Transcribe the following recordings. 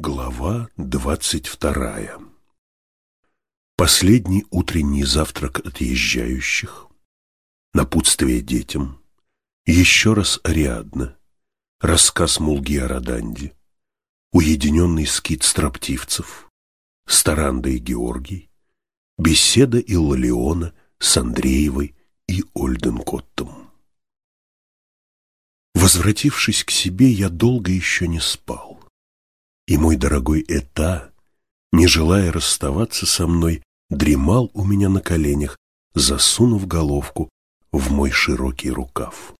Глава двадцать вторая Последний утренний завтрак отъезжающих, напутствие детям, еще раз Ариадна, рассказ Мулги о Роданде, уединенный скит строптивцев, Старанда и Георгий, беседа Иллалиона с Андреевой и Ольденкоттом. Возвратившись к себе, я долго еще не спал. И мой дорогой Эта, не желая расставаться со мной, дремал у меня на коленях, засунув головку в мой широкий рукав.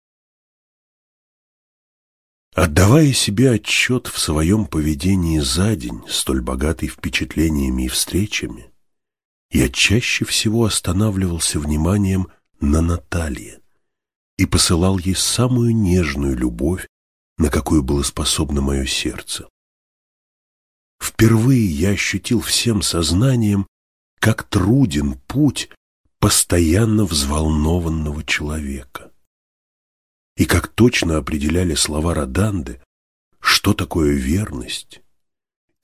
Отдавая себе отчет в своем поведении за день, столь богатый впечатлениями и встречами, я чаще всего останавливался вниманием на Наталье и посылал ей самую нежную любовь, на какую было способно мое сердце. Впервые я ощутил всем сознанием, как труден путь постоянно взволнованного человека. И как точно определяли слова Роданды, что такое верность,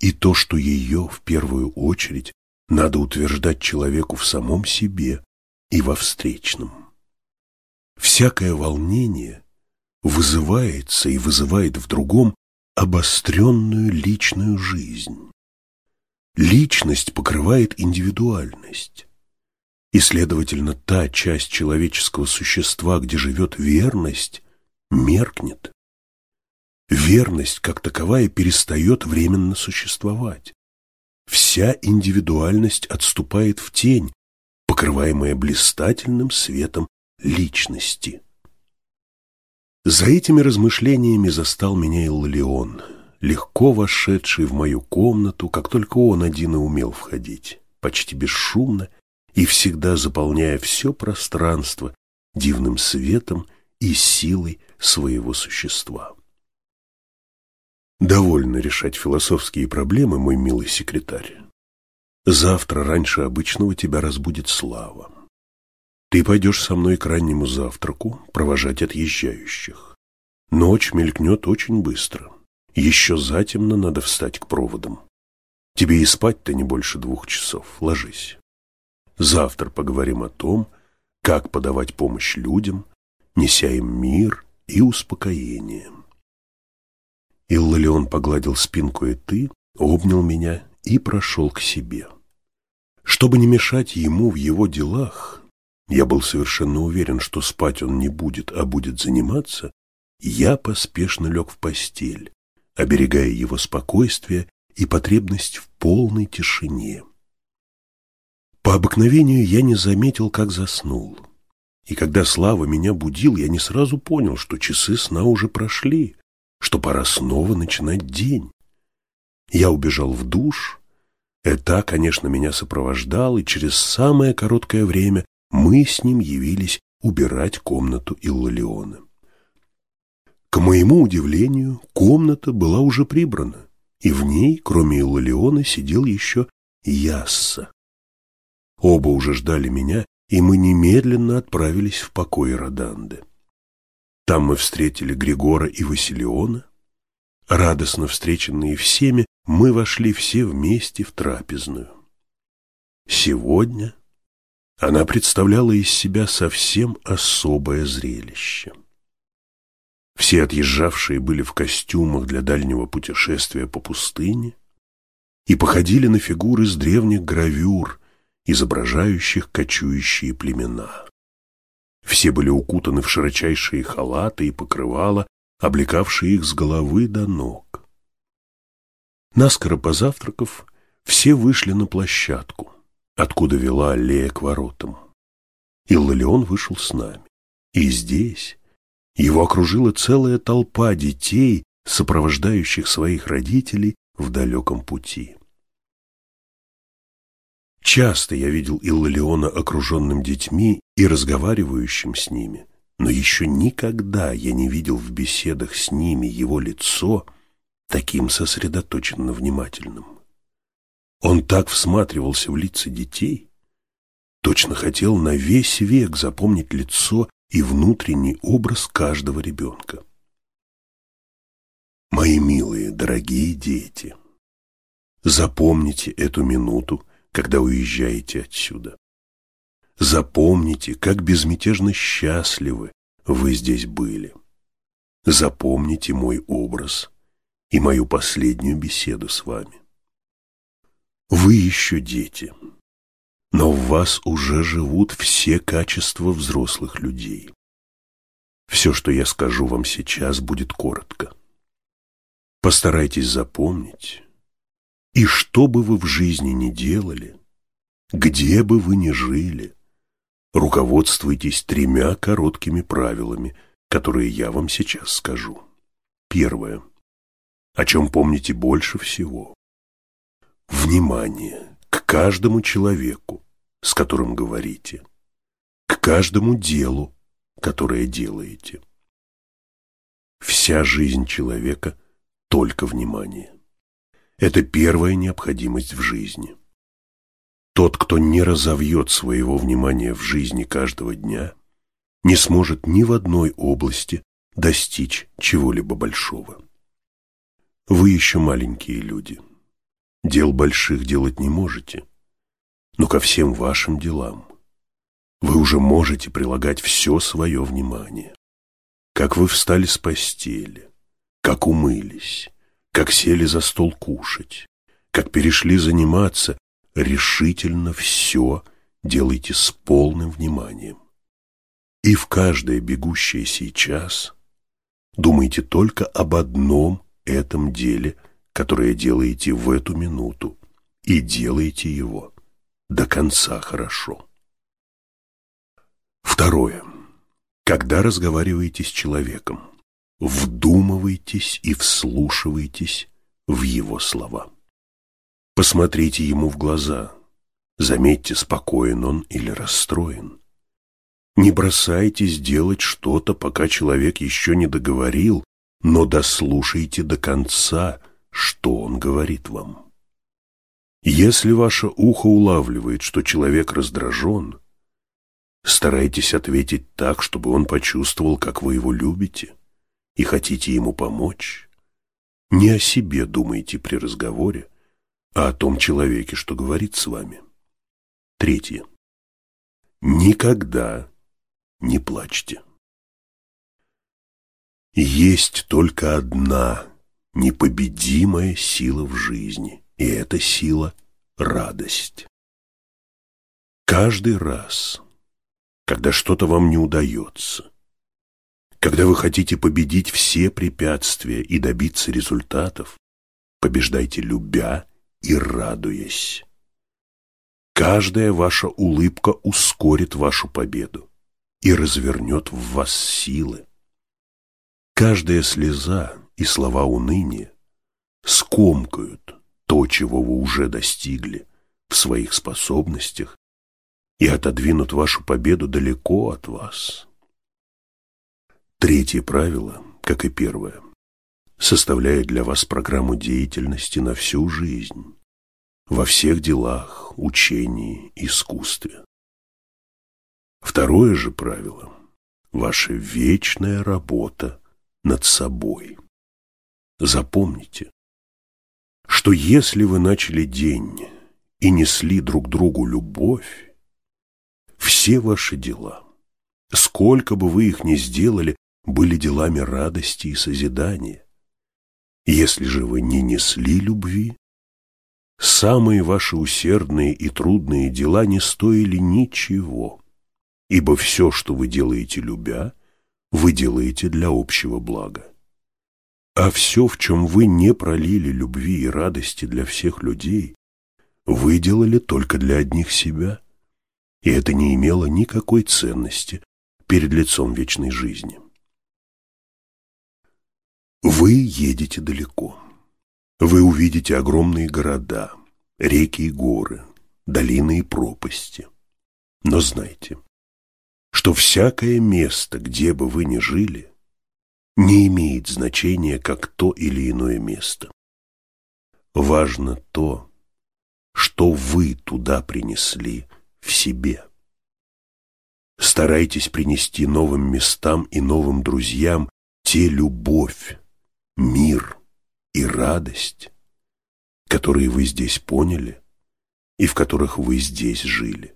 и то, что ее, в первую очередь, надо утверждать человеку в самом себе и во встречном. Всякое волнение вызывается и вызывает в другом обостренную личную жизнь. Личность покрывает индивидуальность. И, следовательно, та часть человеческого существа, где живет верность, меркнет. Верность, как таковая, перестает временно существовать. Вся индивидуальность отступает в тень, покрываемая блистательным светом личности. За этими размышлениями застал меня Иллион, легко вошедший в мою комнату, как только он один и умел входить, почти бесшумно и всегда заполняя все пространство дивным светом и силой своего существа. Довольно решать философские проблемы, мой милый секретарь. Завтра раньше обычного тебя разбудит слава. Ты пойдешь со мной к раннему завтраку провожать отъезжающих. Ночь мелькнет очень быстро. Еще затемно надо встать к проводам. Тебе и спать-то не больше двух часов. Ложись. Завтра поговорим о том, как подавать помощь людям, неся им мир и успокоение. Иллалион погладил спинку и ты, обнял меня и прошел к себе. Чтобы не мешать ему в его делах, я был совершенно уверен, что спать он не будет, а будет заниматься. Я поспешно лег в постель, оберегая его спокойствие и потребность в полной тишине. По обыкновению я не заметил, как заснул. И когда Слава меня будил, я не сразу понял, что часы сна уже прошли, что пора снова начинать день. Я убежал в душ. Это, конечно, меня сопровождал, и через самое короткое время мы с ним явились убирать комнату Иллалиона. К моему удивлению, комната была уже прибрана, и в ней, кроме Иллалиона, сидел еще Ясса. Оба уже ждали меня, и мы немедленно отправились в покой Роданды. Там мы встретили Григора и Василиона. Радостно встреченные всеми, мы вошли все вместе в трапезную. Сегодня она представляла из себя совсем особое зрелище. Все отъезжавшие были в костюмах для дальнего путешествия по пустыне и походили на фигуры с древних гравюр, изображающих кочующие племена. Все были укутаны в широчайшие халаты и покрывала, облекавшие их с головы до ног. Наскоро позавтракав, все вышли на площадку откуда вела аллея к воротам. Иллалион вышел с нами. И здесь его окружила целая толпа детей, сопровождающих своих родителей в далеком пути. Часто я видел Иллалиона окруженным детьми и разговаривающим с ними, но еще никогда я не видел в беседах с ними его лицо таким сосредоточенно внимательным. Он так всматривался в лица детей, точно хотел на весь век запомнить лицо и внутренний образ каждого ребенка. Мои милые, дорогие дети, Запомните эту минуту, когда уезжаете отсюда. Запомните, как безмятежно счастливы вы здесь были. Запомните мой образ и мою последнюю беседу с вами. Вы еще дети, но в вас уже живут все качества взрослых людей. Все, что я скажу вам сейчас, будет коротко. Постарайтесь запомнить, и что бы вы в жизни ни делали, где бы вы ни жили, руководствуйтесь тремя короткими правилами, которые я вам сейчас скажу. Первое. О чем помните больше всего? Внимание к каждому человеку, с которым говорите, к каждому делу, которое делаете. Вся жизнь человека – только внимание. Это первая необходимость в жизни. Тот, кто не разовьет своего внимания в жизни каждого дня, не сможет ни в одной области достичь чего-либо большого. Вы еще маленькие люди. Дел больших делать не можете, но ко всем вашим делам вы уже можете прилагать все свое внимание. Как вы встали с постели, как умылись, как сели за стол кушать, как перешли заниматься, решительно все делайте с полным вниманием. И в каждое бегущее сейчас думайте только об одном этом деле, которое делаете в эту минуту, и делайте его до конца хорошо. Второе. Когда разговариваете с человеком, вдумывайтесь и вслушивайтесь в его слова. Посмотрите ему в глаза, заметьте, спокоен он или расстроен. Не бросайтесь делать что-то, пока человек еще не договорил, но дослушайте до конца, что он говорит вам. Если ваше ухо улавливает, что человек раздражен, старайтесь ответить так, чтобы он почувствовал, как вы его любите и хотите ему помочь, не о себе думайте при разговоре, а о том человеке, что говорит с вами. Третье. Никогда не плачьте. Есть только одна непобедимая сила в жизни, и эта сила — радость. Каждый раз, когда что-то вам не удается, когда вы хотите победить все препятствия и добиться результатов, побеждайте любя и радуясь. Каждая ваша улыбка ускорит вашу победу и развернет в вас силы. Каждая слеза и слова уныния скомкают то, чего вы уже достигли в своих способностях и отодвинут вашу победу далеко от вас. Третье правило, как и первое, составляет для вас программу деятельности на всю жизнь, во всех делах, учении, искусстве. Второе же правило – ваша вечная работа над собой. Запомните, что если вы начали день и несли друг другу любовь, все ваши дела, сколько бы вы их ни сделали, были делами радости и созидания. Если же вы не несли любви, самые ваши усердные и трудные дела не стоили ничего, ибо все, что вы делаете любя, вы делаете для общего блага. А все, в чем вы не пролили любви и радости для всех людей, вы делали только для одних себя, и это не имело никакой ценности перед лицом вечной жизни. Вы едете далеко. Вы увидите огромные города, реки и горы, долины и пропасти. Но знайте, что всякое место, где бы вы ни жили, не имеет значения, как то или иное место. Важно то, что вы туда принесли в себе. Старайтесь принести новым местам и новым друзьям те любовь, мир и радость, которые вы здесь поняли и в которых вы здесь жили.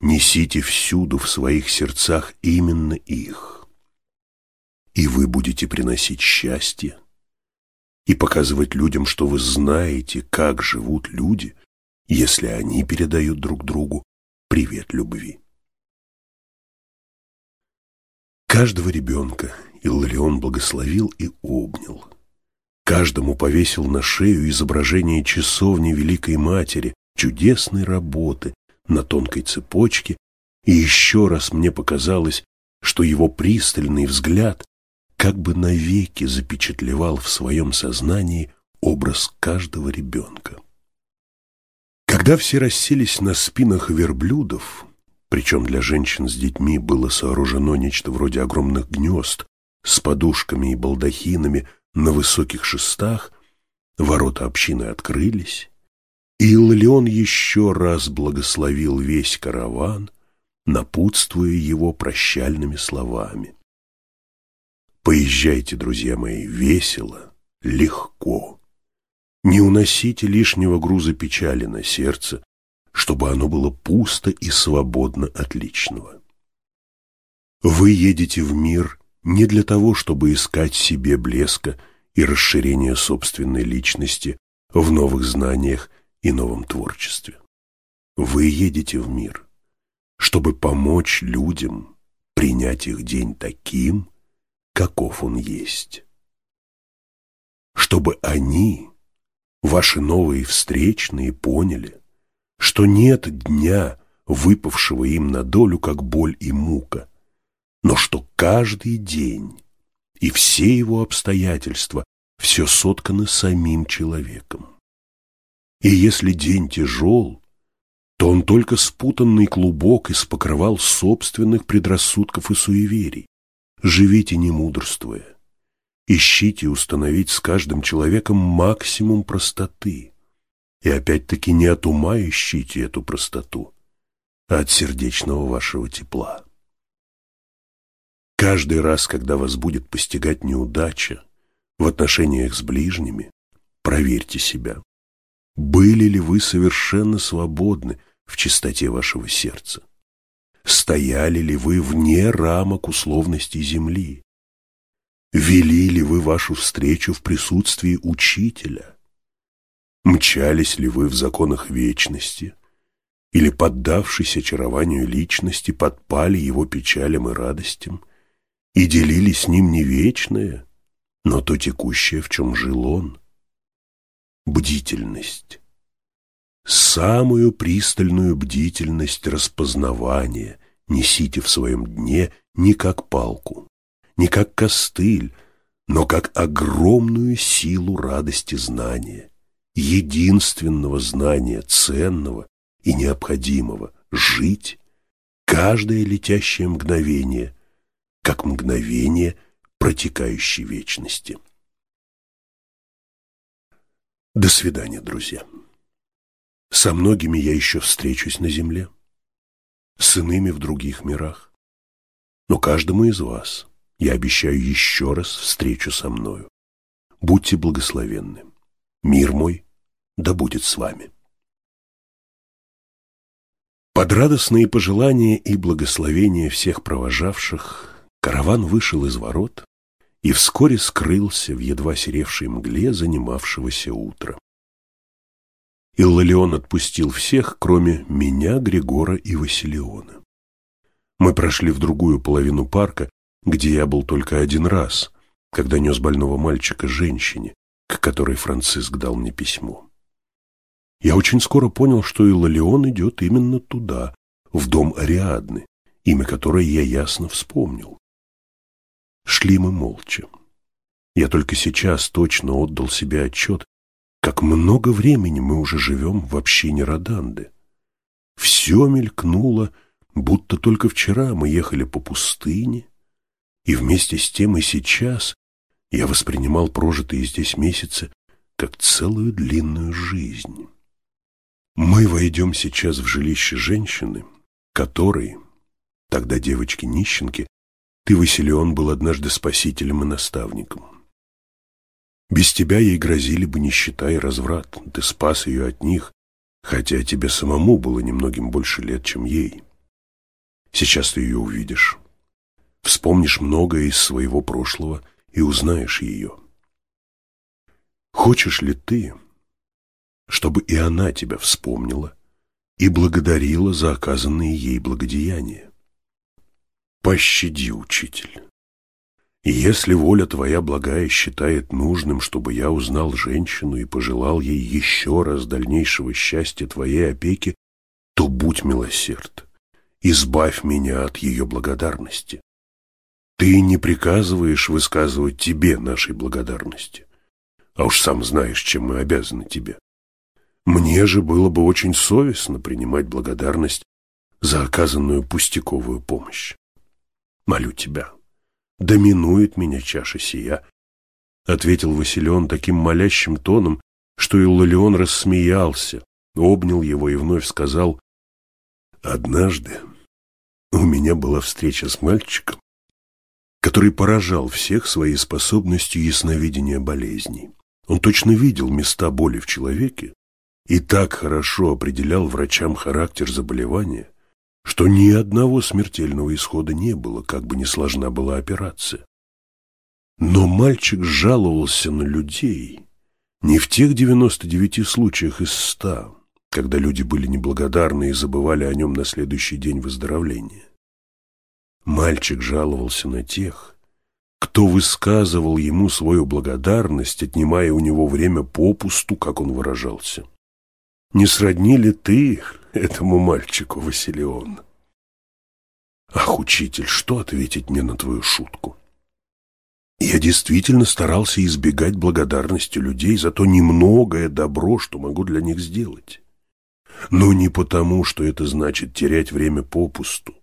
Несите всюду в своих сердцах именно их, и вы будете приносить счастье и показывать людям, что вы знаете, как живут люди, если они передают друг другу привет любви. Каждого ребенка Илларион благословил и обнял. Каждому повесил на шею изображение часовни Великой Матери, чудесной работы на тонкой цепочке, и еще раз мне показалось, что его пристальный взгляд как бы навеки запечатлевал в своем сознании образ каждого ребенка. Когда все расселись на спинах верблюдов, причем для женщин с детьми было сооружено нечто вроде огромных гнезд с подушками и балдахинами на высоких шестах, ворота общины открылись, и Иллион еще раз благословил весь караван, напутствуя его прощальными словами. Поезжайте, друзья мои, весело, легко. Не уносите лишнего груза печали на сердце, чтобы оно было пусто и свободно от личного. Вы едете в мир не для того, чтобы искать себе блеска и расширения собственной личности в новых знаниях и новом творчестве. Вы едете в мир, чтобы помочь людям принять их день таким, каков он есть. Чтобы они, ваши новые встречные, поняли, что нет дня, выпавшего им на долю, как боль и мука, но что каждый день и все его обстоятельства все сотканы самим человеком. И если день тяжел, то он только спутанный клубок из покрывал собственных предрассудков и суеверий, Живите не мудрствуя. Ищите установить с каждым человеком максимум простоты. И опять-таки не от ума ищите эту простоту, а от сердечного вашего тепла. Каждый раз, когда вас будет постигать неудача в отношениях с ближними, проверьте себя. Были ли вы совершенно свободны в чистоте вашего сердца? Стояли ли вы вне рамок условностей земли? Вели ли вы вашу встречу в присутствии учителя? Мчались ли вы в законах вечности? Или, поддавшись очарованию личности, подпали его печалям и радостям и делили с ним не вечное, но то текущее, в чем жил он? Бдительность самую пристальную бдительность распознавания несите в своем дне не как палку, не как костыль, но как огромную силу радости знания, единственного знания, ценного и необходимого, жить каждое летящее мгновение, как мгновение протекающей вечности. До свидания, друзья. Со многими я еще встречусь на земле, с иными в других мирах. Но каждому из вас я обещаю еще раз встречу со мною. Будьте благословенны. Мир мой да будет с вами. Под радостные пожелания и благословения всех провожавших караван вышел из ворот и вскоре скрылся в едва серевшей мгле занимавшегося утра. Иллалион отпустил всех, кроме меня, Григора и Василиона. Мы прошли в другую половину парка, где я был только один раз, когда нес больного мальчика женщине, к которой Франциск дал мне письмо. Я очень скоро понял, что Иллалион идет именно туда, в дом Ариадны, имя которой я ясно вспомнил. Шли мы молча. Я только сейчас точно отдал себе отчет, как много времени мы уже живем в общине Роданды. Все мелькнуло, будто только вчера мы ехали по пустыне, и вместе с тем и сейчас я воспринимал прожитые здесь месяцы как целую длинную жизнь. Мы войдем сейчас в жилище женщины, которой, тогда девочки-нищенки, ты, Василион, был однажды спасителем и наставником. Без тебя ей грозили бы нищета и разврат. Ты спас ее от них, хотя тебе самому было немногим больше лет, чем ей. Сейчас ты ее увидишь. Вспомнишь многое из своего прошлого и узнаешь ее. Хочешь ли ты, чтобы и она тебя вспомнила и благодарила за оказанные ей благодеяния? Пощади, учитель. Если воля твоя благая считает нужным, чтобы я узнал женщину и пожелал ей еще раз дальнейшего счастья твоей опеки, то будь милосерд, избавь меня от ее благодарности. Ты не приказываешь высказывать тебе нашей благодарности, а уж сам знаешь, чем мы обязаны тебе. Мне же было бы очень совестно принимать благодарность за оказанную пустяковую помощь. Молю тебя, доминует меня чаша сия, — ответил Василион таким молящим тоном, что Иллалион рассмеялся, обнял его и вновь сказал, «Однажды у меня была встреча с мальчиком, который поражал всех своей способностью ясновидения болезней. Он точно видел места боли в человеке и так хорошо определял врачам характер заболевания, что ни одного смертельного исхода не было, как бы ни сложна была операция. Но мальчик жаловался на людей не в тех 99 случаях из ста, когда люди были неблагодарны и забывали о нем на следующий день выздоровления. Мальчик жаловался на тех, кто высказывал ему свою благодарность, отнимая у него время попусту, как он выражался. Не сродни ли ты этому мальчику, Василион? Ах, учитель, что ответить мне на твою шутку? Я действительно старался избегать благодарности людей за то немногое добро, что могу для них сделать. Но не потому, что это значит терять время попусту,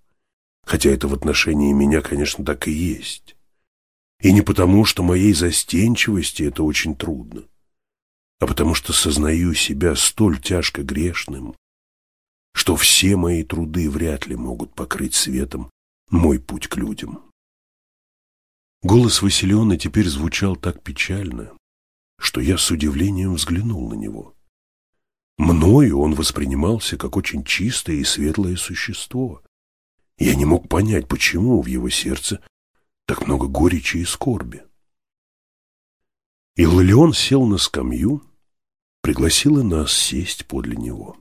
хотя это в отношении меня, конечно, так и есть. И не потому, что моей застенчивости это очень трудно а потому что сознаю себя столь тяжко грешным, что все мои труды вряд ли могут покрыть светом мой путь к людям. Голос Василиона теперь звучал так печально, что я с удивлением взглянул на него. Мною он воспринимался как очень чистое и светлое существо. Я не мог понять, почему в его сердце так много горечи и скорби. Иллион сел на скамью, пригласила нас сесть подле него.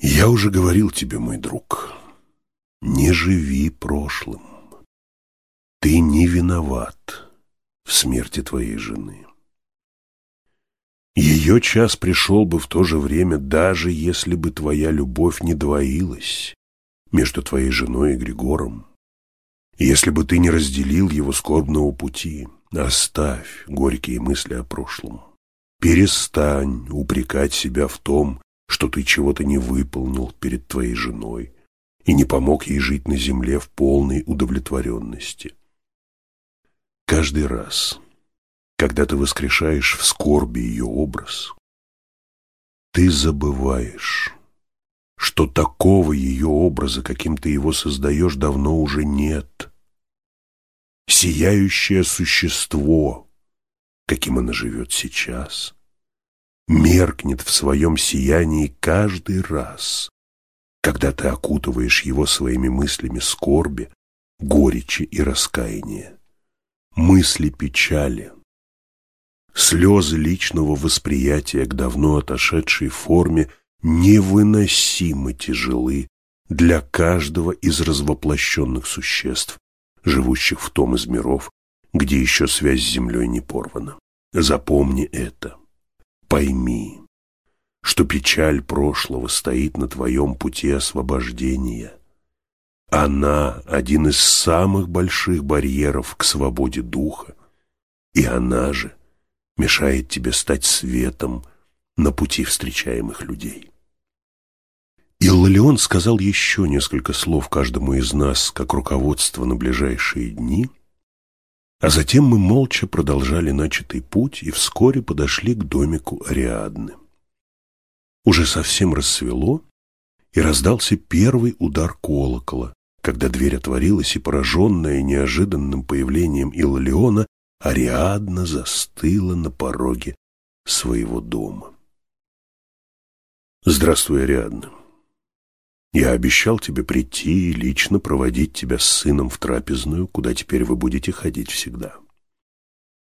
«Я уже говорил тебе, мой друг, не живи прошлым. Ты не виноват в смерти твоей жены. Ее час пришел бы в то же время, даже если бы твоя любовь не двоилась между твоей женой и Григором, если бы ты не разделил его скорбного пути, Оставь горькие мысли о прошлом. Перестань упрекать себя в том, что ты чего-то не выполнил перед твоей женой и не помог ей жить на земле в полной удовлетворенности. Каждый раз, когда ты воскрешаешь в скорби ее образ, ты забываешь, что такого ее образа, каким ты его создаешь, давно уже нет – сияющее существо, каким оно живет сейчас, меркнет в своем сиянии каждый раз, когда ты окутываешь его своими мыслями скорби, горечи и раскаяния, мысли печали, слезы личного восприятия к давно отошедшей форме невыносимо тяжелы для каждого из развоплощенных существ, живущих в том из миров, где еще связь с землей не порвана. Запомни это. Пойми, что печаль прошлого стоит на твоем пути освобождения. Она – один из самых больших барьеров к свободе духа, и она же мешает тебе стать светом на пути встречаемых людей. Иллион сказал еще несколько слов каждому из нас, как руководство на ближайшие дни, а затем мы молча продолжали начатый путь и вскоре подошли к домику Ариадны. Уже совсем рассвело, и раздался первый удар колокола, когда дверь отворилась, и, пораженная неожиданным появлением Иллиона, Ариадна застыла на пороге своего дома. «Здравствуй, Ариадна. Я обещал тебе прийти и лично проводить тебя с сыном в трапезную, куда теперь вы будете ходить всегда.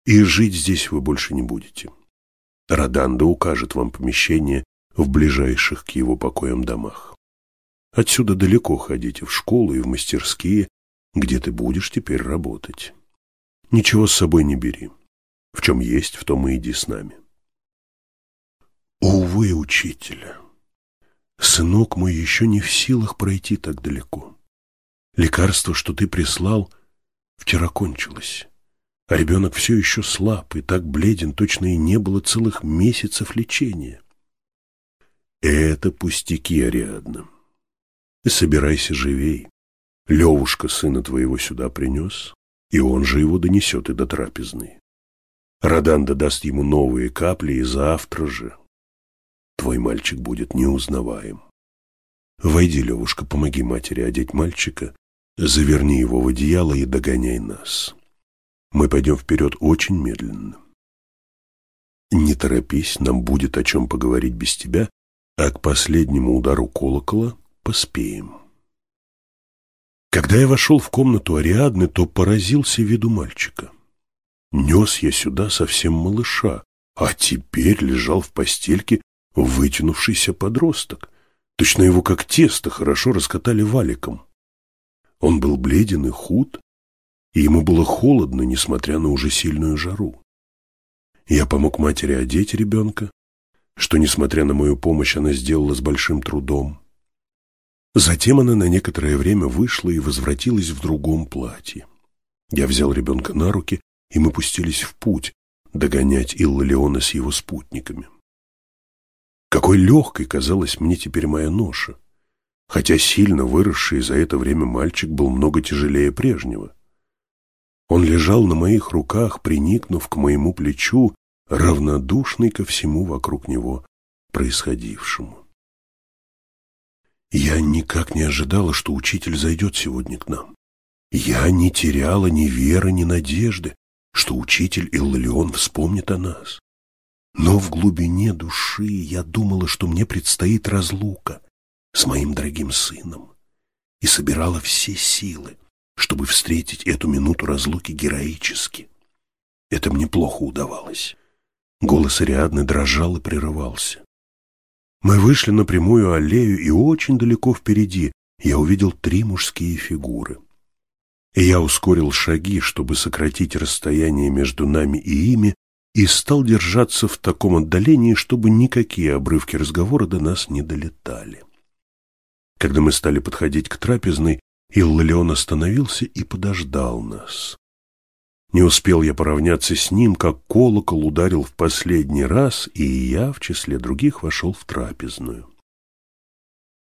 И жить здесь вы больше не будете. Роданда укажет вам помещение в ближайших к его покоям домах. Отсюда далеко ходите в школу и в мастерские, где ты будешь теперь работать. Ничего с собой не бери. В чем есть, в том и иди с нами. Увы, учителя, сынок мой еще не в силах пройти так далеко. Лекарство, что ты прислал, вчера кончилось, а ребенок все еще слаб и так бледен, точно и не было целых месяцев лечения. Это пустяки, Ариадна. Собирайся живей. Левушка сына твоего сюда принес, и он же его донесет и до трапезной. Роданда даст ему новые капли, и завтра же твой мальчик будет неузнаваем. Войди, Левушка, помоги матери одеть мальчика, заверни его в одеяло и догоняй нас. Мы пойдем вперед очень медленно. Не торопись, нам будет о чем поговорить без тебя, а к последнему удару колокола поспеем. Когда я вошел в комнату Ариадны, то поразился виду мальчика. Нес я сюда совсем малыша, а теперь лежал в постельке вытянувшийся подросток. Точно его как тесто хорошо раскатали валиком. Он был бледен и худ, и ему было холодно, несмотря на уже сильную жару. Я помог матери одеть ребенка, что, несмотря на мою помощь, она сделала с большим трудом. Затем она на некоторое время вышла и возвратилась в другом платье. Я взял ребенка на руки, и мы пустились в путь, догонять Иллалиона с его спутниками. Какой легкой казалась мне теперь моя ноша, хотя сильно выросший за это время мальчик был много тяжелее прежнего. Он лежал на моих руках, приникнув к моему плечу, равнодушный ко всему вокруг него происходившему. Я никак не ожидала, что учитель зайдет сегодня к нам. Я не теряла ни веры, ни надежды, что учитель Иллион вспомнит о нас. Но в глубине души я думала, что мне предстоит разлука с моим дорогим сыном, и собирала все силы, чтобы встретить эту минуту разлуки героически. Это мне плохо удавалось. Голос Ариадны дрожал и прерывался. Мы вышли на прямую аллею, и очень далеко впереди я увидел три мужские фигуры. И я ускорил шаги, чтобы сократить расстояние между нами и ими, и стал держаться в таком отдалении, чтобы никакие обрывки разговора до нас не долетали. Когда мы стали подходить к трапезной, Иллалион остановился и подождал нас. Не успел я поравняться с ним, как колокол ударил в последний раз, и я, в числе других, вошел в трапезную.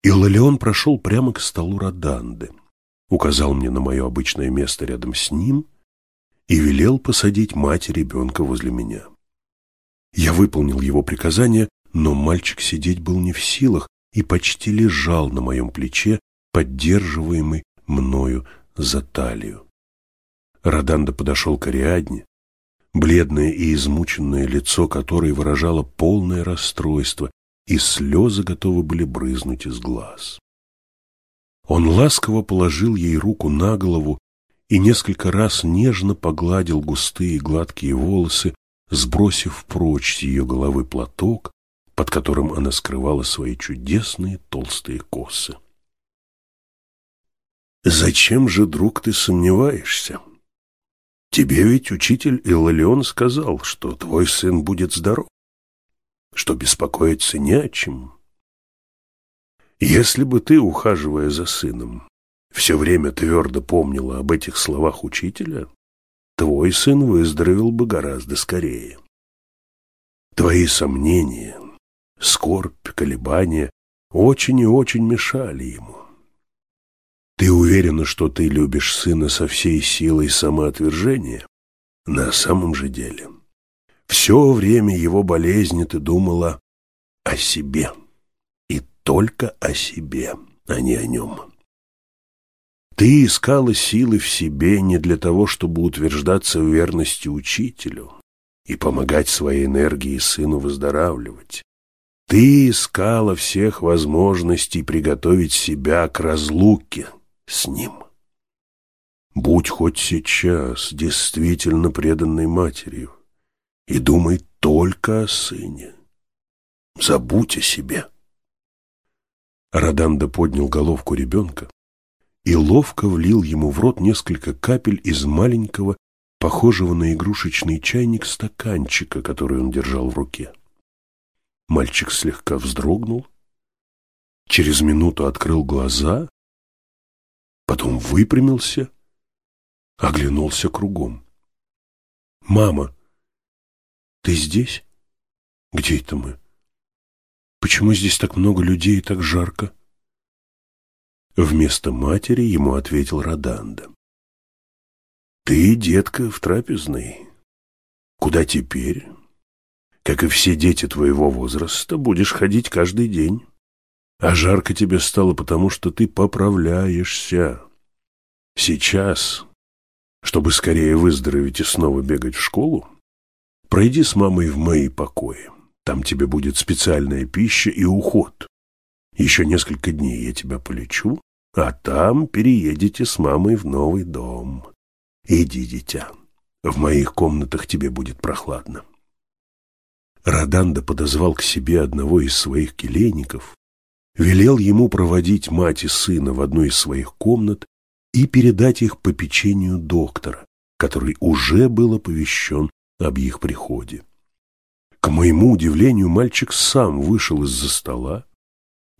Иллалион прошел прямо к столу Роданды, указал мне на мое обычное место рядом с ним и велел посадить мать и ребенка возле меня. Я выполнил его приказание, но мальчик сидеть был не в силах и почти лежал на моем плече, поддерживаемый мною за талию. Роданда подошел к Ариадне, бледное и измученное лицо которой выражало полное расстройство, и слезы готовы были брызнуть из глаз. Он ласково положил ей руку на голову и несколько раз нежно погладил густые гладкие волосы, сбросив прочь с ее головы платок, под которым она скрывала свои чудесные толстые косы. «Зачем же, друг, ты сомневаешься?» Тебе ведь учитель Иллалион сказал, что твой сын будет здоров, что беспокоиться не о чем. Если бы ты, ухаживая за сыном, все время твердо помнила об этих словах учителя, твой сын выздоровел бы гораздо скорее. Твои сомнения, скорбь, колебания очень и очень мешали ему. Ты уверена, что ты любишь сына со всей силой самоотвержения? На самом же деле, все время его болезни ты думала о себе. И только о себе, а не о нем. Ты искала силы в себе не для того, чтобы утверждаться в верности учителю и помогать своей энергии сыну выздоравливать. Ты искала всех возможностей приготовить себя к разлуке с ним. Будь хоть сейчас действительно преданной матерью и думай только о сыне. Забудь о себе. Раданда поднял головку ребенка и ловко влил ему в рот несколько капель из маленького, похожего на игрушечный чайник стаканчика, который он держал в руке. Мальчик слегка вздрогнул, через минуту открыл глаза, потом выпрямился, оглянулся кругом. «Мама, ты здесь? Где это мы? Почему здесь так много людей и так жарко?» Вместо матери ему ответил Роданда. «Ты, детка, в трапезной. Куда теперь? как и все дети твоего возраста, будешь ходить каждый день. А жарко тебе стало, потому что ты поправляешься. Сейчас, чтобы скорее выздороветь и снова бегать в школу, пройди с мамой в мои покои. Там тебе будет специальная пища и уход. Еще несколько дней я тебя полечу, а там переедете с мамой в новый дом. Иди, дитя, в моих комнатах тебе будет прохладно. Раданда подозвал к себе одного из своих келейников, велел ему проводить мать и сына в одну из своих комнат и передать их по печенью доктора, который уже был оповещен об их приходе. К моему удивлению, мальчик сам вышел из-за стола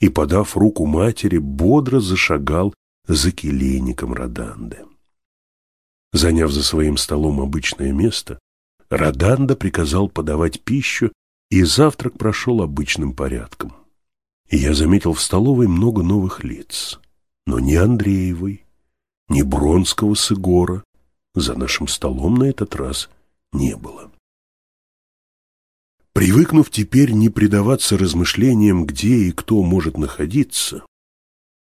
и, подав руку матери, бодро зашагал за келейником Раданды. Заняв за своим столом обычное место, Раданда приказал подавать пищу, и завтрак прошел обычным порядком. Я заметил в столовой много новых лиц, но ни Андреевой, ни Бронского с Игора за нашим столом на этот раз не было. Привыкнув теперь не предаваться размышлениям, где и кто может находиться,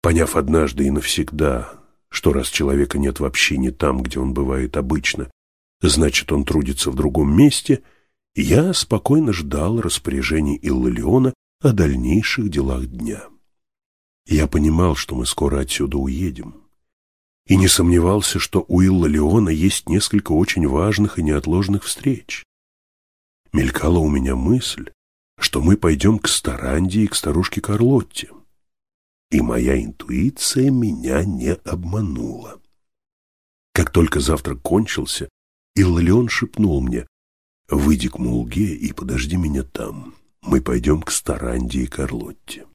поняв однажды и навсегда, что раз человека нет вообще не там, где он бывает обычно, значит, он трудится в другом месте, я спокойно ждал распоряжений Иллиона о дальнейших делах дня. Я понимал, что мы скоро отсюда уедем, и не сомневался, что у Иллиона есть несколько очень важных и неотложных встреч. Мелькала у меня мысль, что мы пойдем к Старанде и к старушке Карлотте. И моя интуиция меня не обманула. Как только завтрак кончился, Иллион шепнул мне, «Выйди к Мулге и подожди меня там. Мы пойдем к Старанде и Карлотте».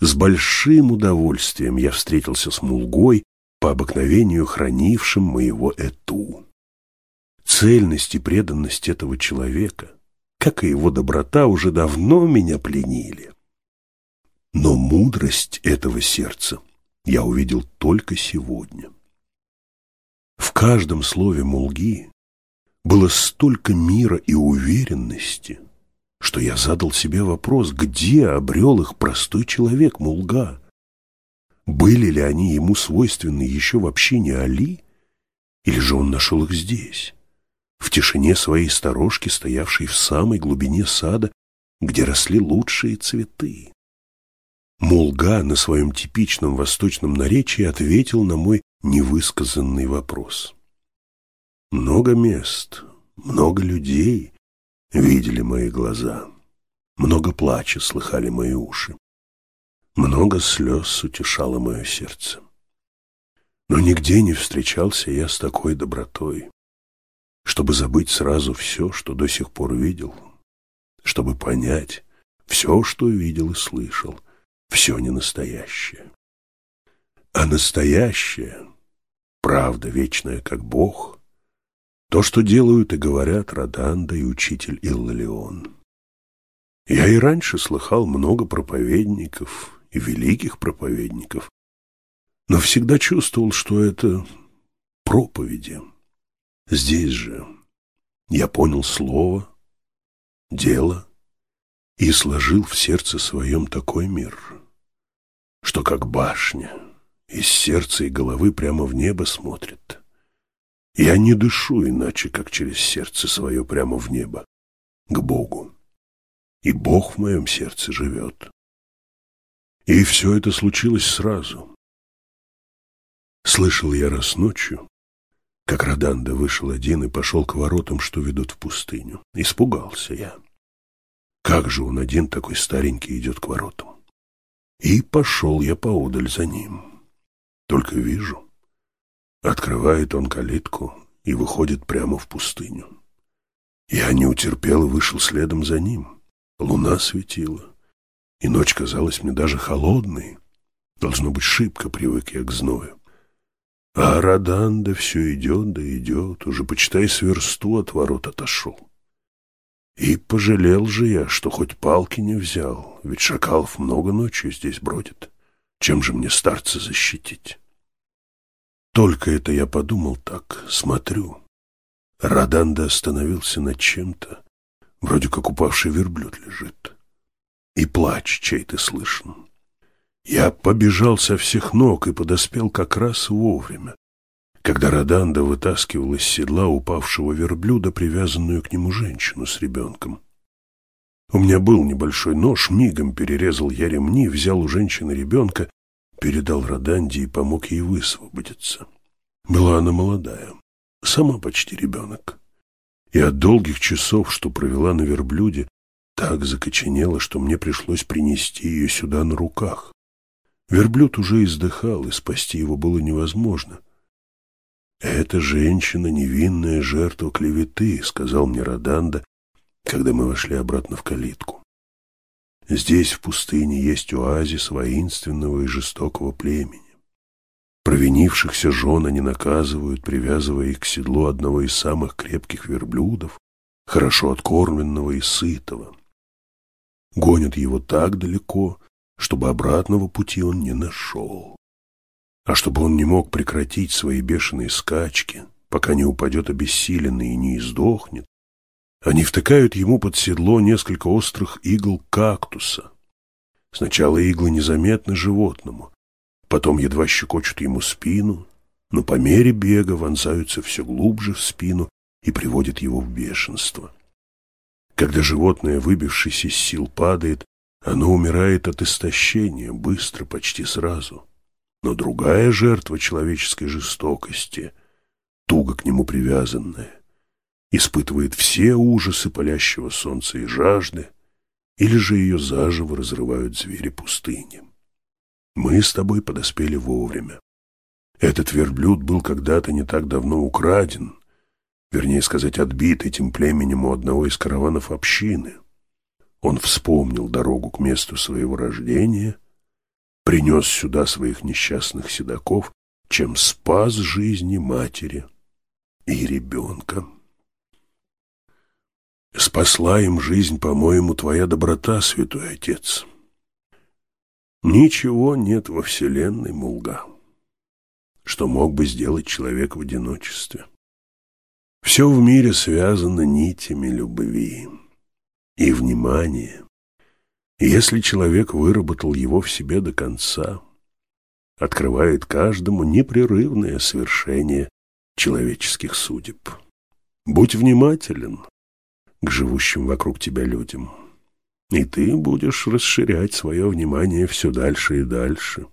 С большим удовольствием я встретился с Мулгой, по обыкновению хранившим моего Эту. Цельность и преданность этого человека, как и его доброта, уже давно меня пленили. Но мудрость этого сердца я увидел только сегодня. В каждом слове Мулги было столько мира и уверенности, что я задал себе вопрос, где обрел их простой человек Мулга? Были ли они ему свойственны еще в общине Али, или же он нашел их здесь, в тишине своей сторожки, стоявшей в самой глубине сада, где росли лучшие цветы? Мулга на своем типичном восточном наречии ответил на мой невысказанный вопрос. Много мест, много людей видели мои глаза, много плача слыхали мои уши, много слез утешало мое сердце. Но нигде не встречался я с такой добротой, чтобы забыть сразу все, что до сих пор видел, чтобы понять все, что видел и слышал, все не настоящее. А настоящее, правда вечная, как Бог, то, что делают и говорят Роданда и учитель Иллалион. Я и раньше слыхал много проповедников и великих проповедников, но всегда чувствовал, что это проповеди. Здесь же я понял слово, дело и сложил в сердце своем такой мир, что как башня из сердца и головы прямо в небо смотрит. Я не дышу иначе, как через сердце свое прямо в небо, к Богу. И Бог в моем сердце живет. И все это случилось сразу. Слышал я раз ночью, как Роданда вышел один и пошел к воротам, что ведут в пустыню. Испугался я. Как же он один такой старенький идет к воротам? И пошел я поодаль за ним. Только вижу, Открывает он калитку и выходит прямо в пустыню. Я не утерпел и вышел следом за ним. Луна светила, и ночь казалась мне даже холодной. Должно быть, шибко привык я к зною. А Раданда все идет да идет, уже, почитай, с версту от ворот отошел. И пожалел же я, что хоть палки не взял, ведь шакалов много ночью здесь бродит. Чем же мне старца защитить? Только это я подумал так, смотрю. Раданда остановился над чем-то, вроде как упавший верблюд лежит. И плач чей-то слышен. Я побежал со всех ног и подоспел как раз вовремя, когда Раданда вытаскивал из седла упавшего верблюда привязанную к нему женщину с ребенком. У меня был небольшой нож, мигом перерезал я ремни, взял у женщины ребенка передал Роданде и помог ей высвободиться. Была она молодая, сама почти ребенок. И от долгих часов, что провела на верблюде, так закоченела, что мне пришлось принести ее сюда на руках. Верблюд уже издыхал, и спасти его было невозможно. «Эта женщина — невинная жертва клеветы», — сказал мне Роданда, когда мы вошли обратно в калитку. Здесь, в пустыне, есть оазис воинственного и жестокого племени. Провинившихся жен они наказывают, привязывая их к седлу одного из самых крепких верблюдов, хорошо откормленного и сытого. Гонят его так далеко, чтобы обратного пути он не нашел. А чтобы он не мог прекратить свои бешеные скачки, пока не упадет обессиленный и не издохнет, они втыкают ему под седло несколько острых игл кактуса. Сначала иглы незаметны животному, потом едва щекочут ему спину, но по мере бега вонзаются все глубже в спину и приводят его в бешенство. Когда животное, выбившись из сил, падает, оно умирает от истощения, быстро, почти сразу. Но другая жертва человеческой жестокости, туго к нему привязанная, испытывает все ужасы палящего солнца и жажды, или же ее заживо разрывают звери пустыни. Мы с тобой подоспели вовремя. Этот верблюд был когда-то не так давно украден, вернее сказать, отбит этим племенем у одного из караванов общины. Он вспомнил дорогу к месту своего рождения, принес сюда своих несчастных седаков, чем спас жизни матери и ребенка. Спасла им жизнь, по-моему, твоя доброта, святой отец. Ничего нет во вселенной, Мулга, что мог бы сделать человек в одиночестве. Все в мире связано нитями любви и внимания. И если человек выработал его в себе до конца, открывает каждому непрерывное свершение человеческих судеб. Будь внимателен, к живущим вокруг тебя людям. И ты будешь расширять свое внимание все дальше и дальше.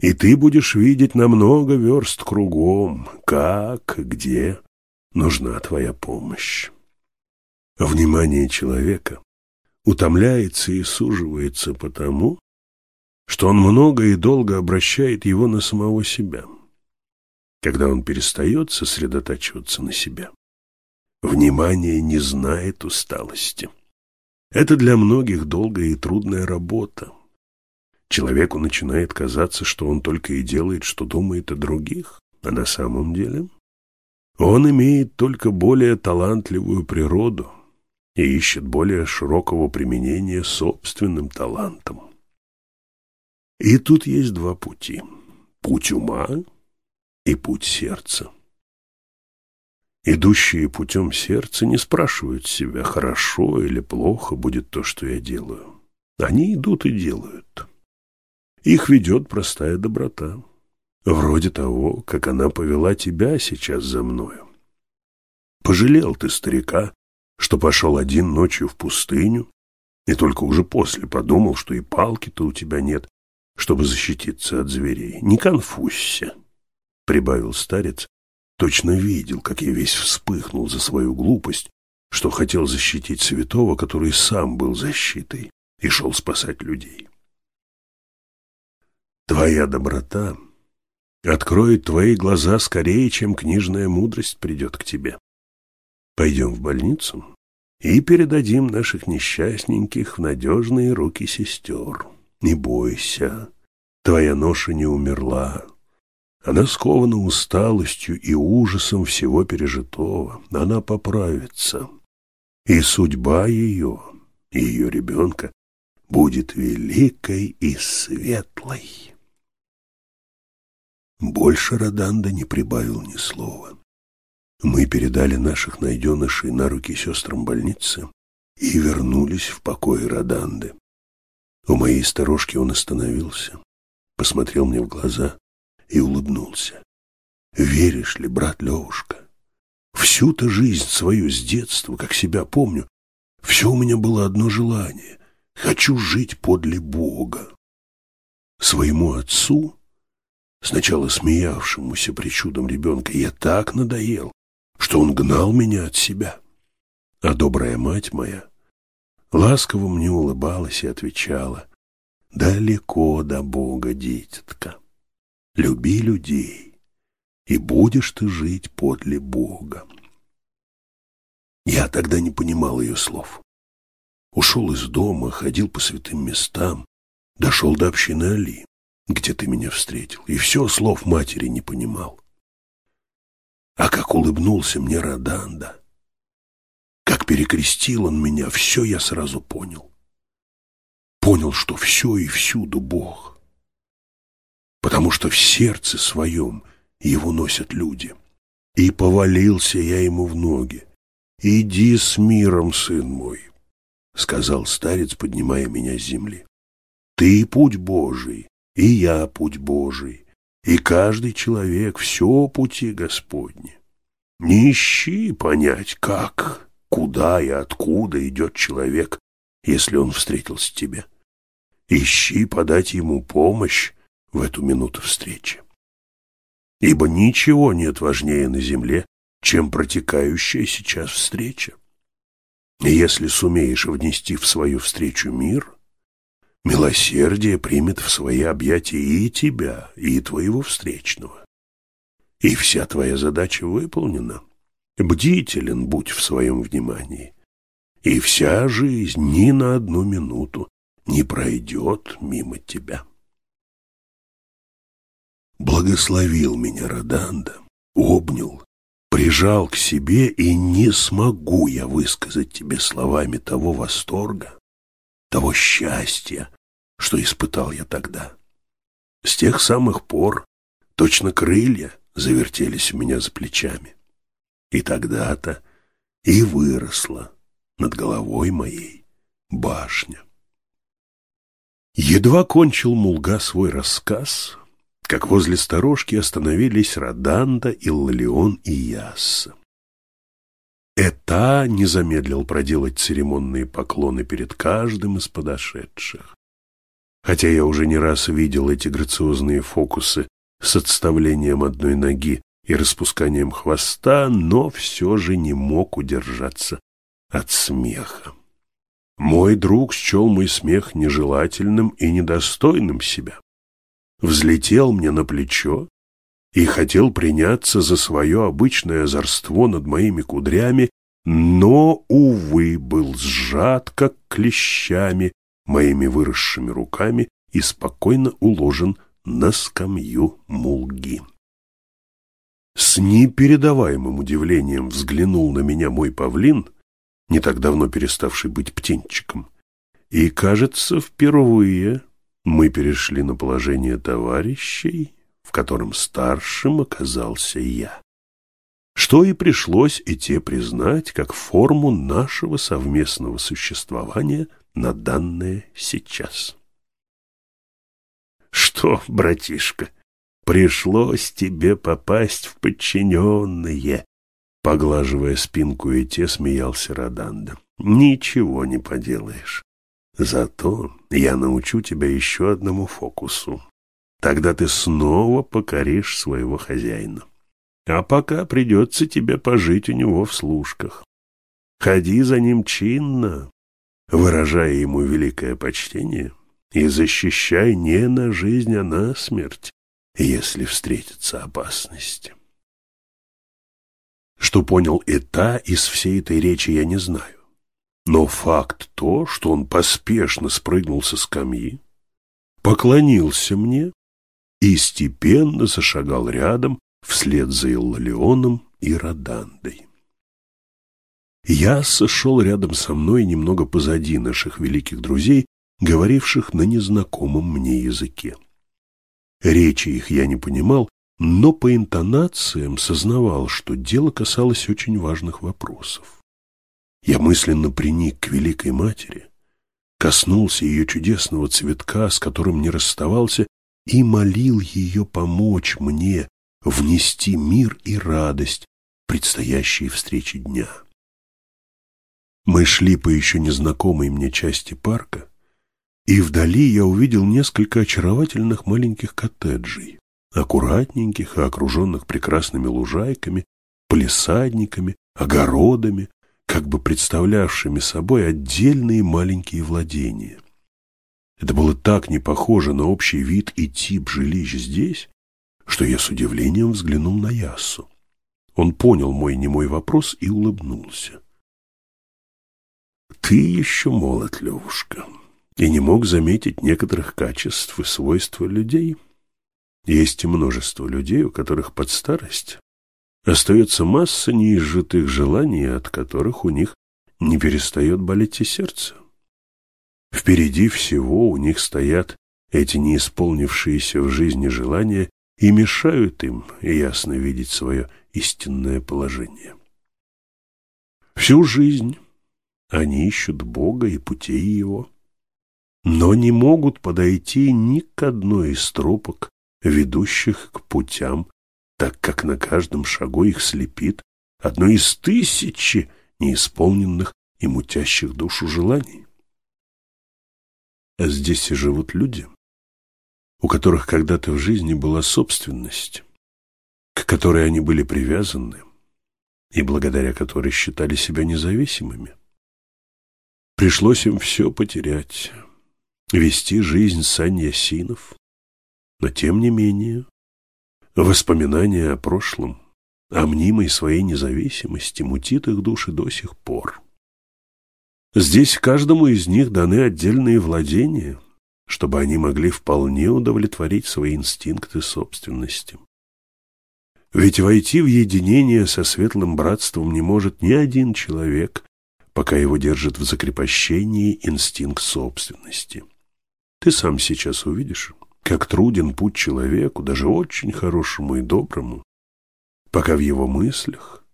И ты будешь видеть на много верст кругом, как, где нужна твоя помощь. Внимание человека утомляется и суживается потому, что он много и долго обращает его на самого себя. Когда он перестает сосредотачиваться на себе, Внимание не знает усталости. Это для многих долгая и трудная работа. Человеку начинает казаться, что он только и делает, что думает о других, а на самом деле он имеет только более талантливую природу и ищет более широкого применения собственным талантам. И тут есть два пути – путь ума и путь сердца. Идущие путем сердца не спрашивают себя, хорошо или плохо будет то, что я делаю. Они идут и делают. Их ведет простая доброта. Вроде того, как она повела тебя сейчас за мною. Пожалел ты старика, что пошел один ночью в пустыню, и только уже после подумал, что и палки-то у тебя нет, чтобы защититься от зверей. Не конфузься, — прибавил старец, точно видел, как я весь вспыхнул за свою глупость, что хотел защитить святого, который сам был защитой и шел спасать людей. Твоя доброта откроет твои глаза скорее, чем книжная мудрость придет к тебе. Пойдем в больницу и передадим наших несчастненьких в надежные руки сестер. Не бойся, твоя ноша не умерла. Она скована усталостью и ужасом всего пережитого. Она поправится. И судьба ее, ее ребенка, будет великой и светлой. Больше Роданда не прибавил ни слова. Мы передали наших найденышей на руки сестрам больницы и вернулись в покой Роданды. У моей сторожки он остановился, посмотрел мне в глаза и улыбнулся. «Веришь ли, брат Левушка, всю-то жизнь свою с детства, как себя помню, все у меня было одно желание — хочу жить подле Бога. Своему отцу, сначала смеявшемуся причудом ребенка, я так надоел, что он гнал меня от себя. А добрая мать моя ласково мне улыбалась и отвечала, «Далеко до Бога, дитятка, люби людей, и будешь ты жить подле Бога». Я тогда не понимал ее слов. Ушел из дома, ходил по святым местам, дошел до общины Али, где ты меня встретил, и все слов матери не понимал. А как улыбнулся мне Роданда, как перекрестил он меня, все я сразу понял. Понял, что все и всюду Бог. Потому что в сердце своем его носят люди. И повалился я ему в ноги. «Иди с миром, сын мой», — сказал старец, поднимая меня с земли. «Ты путь Божий, и я путь Божий, и каждый человек все пути Господни. Не ищи понять, как, куда и откуда идет человек, если он встретился тебе. Ищи подать ему помощь в эту минуту встречи. Ибо ничего нет важнее на земле, чем протекающая сейчас встреча. И если сумеешь внести в свою встречу мир, милосердие примет в свои объятия и тебя, и твоего встречного. И вся твоя задача выполнена. Бдителен будь в своем внимании, и вся жизнь ни на одну минуту не пройдет мимо тебя. Благословил меня Роданда, обнял, прижал к себе, и не смогу я высказать тебе словами того восторга, того счастья, что испытал я тогда. С тех самых пор точно крылья завертелись у меня за плечами. И тогда-то и выросла над головой моей башня. Едва кончил Мулга свой рассказ, как возле сторожки остановились Роданда, Иллион и Ясса. Эта не замедлил проделать церемонные поклоны перед каждым из подошедших. Хотя я уже не раз видел эти грациозные фокусы с отставлением одной ноги и распусканием хвоста, но все же не мог удержаться от смеха. Мой друг счел мой смех нежелательным и недостойным себя. Взлетел мне на плечо и хотел приняться за свое обычное озорство над моими кудрями, но, увы, был сжат, как клещами, моими выросшими руками и спокойно уложен на скамью мулги. С непередаваемым удивлением взглянул на меня мой павлин, не так давно переставший быть птенчиком, и, кажется, впервые мы перешли на положение товарищей, в котором старшим оказался я. Что и пришлось и те признать как форму нашего совместного существования на данное сейчас. «Что, братишка?» Пришлось тебе попасть в подчиненные. Поглаживая спинку и те, смеялся Роданда. Ничего не поделаешь. Зато я научу тебя еще одному фокусу. Тогда ты снова покоришь своего хозяина. А пока придется тебе пожить у него в служках. Ходи за ним чинно, выражая ему великое почтение, и защищай не на жизнь, а на смерть, если встретится опасность. Что понял и та из всей этой речи, я не знаю. Но факт то, что он поспешно спрыгнул со скамьи, поклонился мне и степенно зашагал рядом вслед за Иллалионом и Родандой. Я сошел рядом со мной немного позади наших великих друзей, говоривших на незнакомом мне языке. Речи их я не понимал, но по интонациям сознавал, что дело касалось очень важных вопросов. Я мысленно приник к Великой Матери, коснулся ее чудесного цветка, с которым не расставался, и молил ее помочь мне внести мир и радость предстоящей встречи дня. Мы шли по еще незнакомой мне части парка, и вдали я увидел несколько очаровательных маленьких коттеджей, аккуратненьких и окруженных прекрасными лужайками, полисадниками, огородами, как бы представлявшими собой отдельные маленькие владения. Это было так не похоже на общий вид и тип жилищ здесь, что я с удивлением взглянул на Яссу. Он понял мой немой вопрос и улыбнулся. «Ты еще молод, Левушка, и не мог заметить некоторых качеств и свойств людей. Есть и множество людей, у которых под старость остается масса неизжитых желаний, от которых у них не перестает болеть и сердце. Впереди всего у них стоят эти неисполнившиеся в жизни желания и мешают им ясно видеть свое истинное положение. Всю жизнь они ищут Бога и путей Его, но не могут подойти ни к одной из тропок, ведущих к путям, так как на каждом шагу их слепит одно из тысячи неисполненных и мутящих душу желаний. Здесь и живут люди, у которых когда-то в жизни была собственность, к которой они были привязаны и благодаря которой считали себя независимыми. Пришлось им все потерять, вести жизнь саньясинов, но тем не менее воспоминания о прошлом, о мнимой своей независимости мутит их души до сих пор. Здесь каждому из них даны отдельные владения, чтобы они могли вполне удовлетворить свои инстинкты собственности. Ведь войти в единение со светлым братством не может ни один человек, пока его держит в закрепощении инстинкт собственности. Ты сам сейчас увидишь, как труден путь человеку, даже очень хорошему и доброму, пока в его мыслях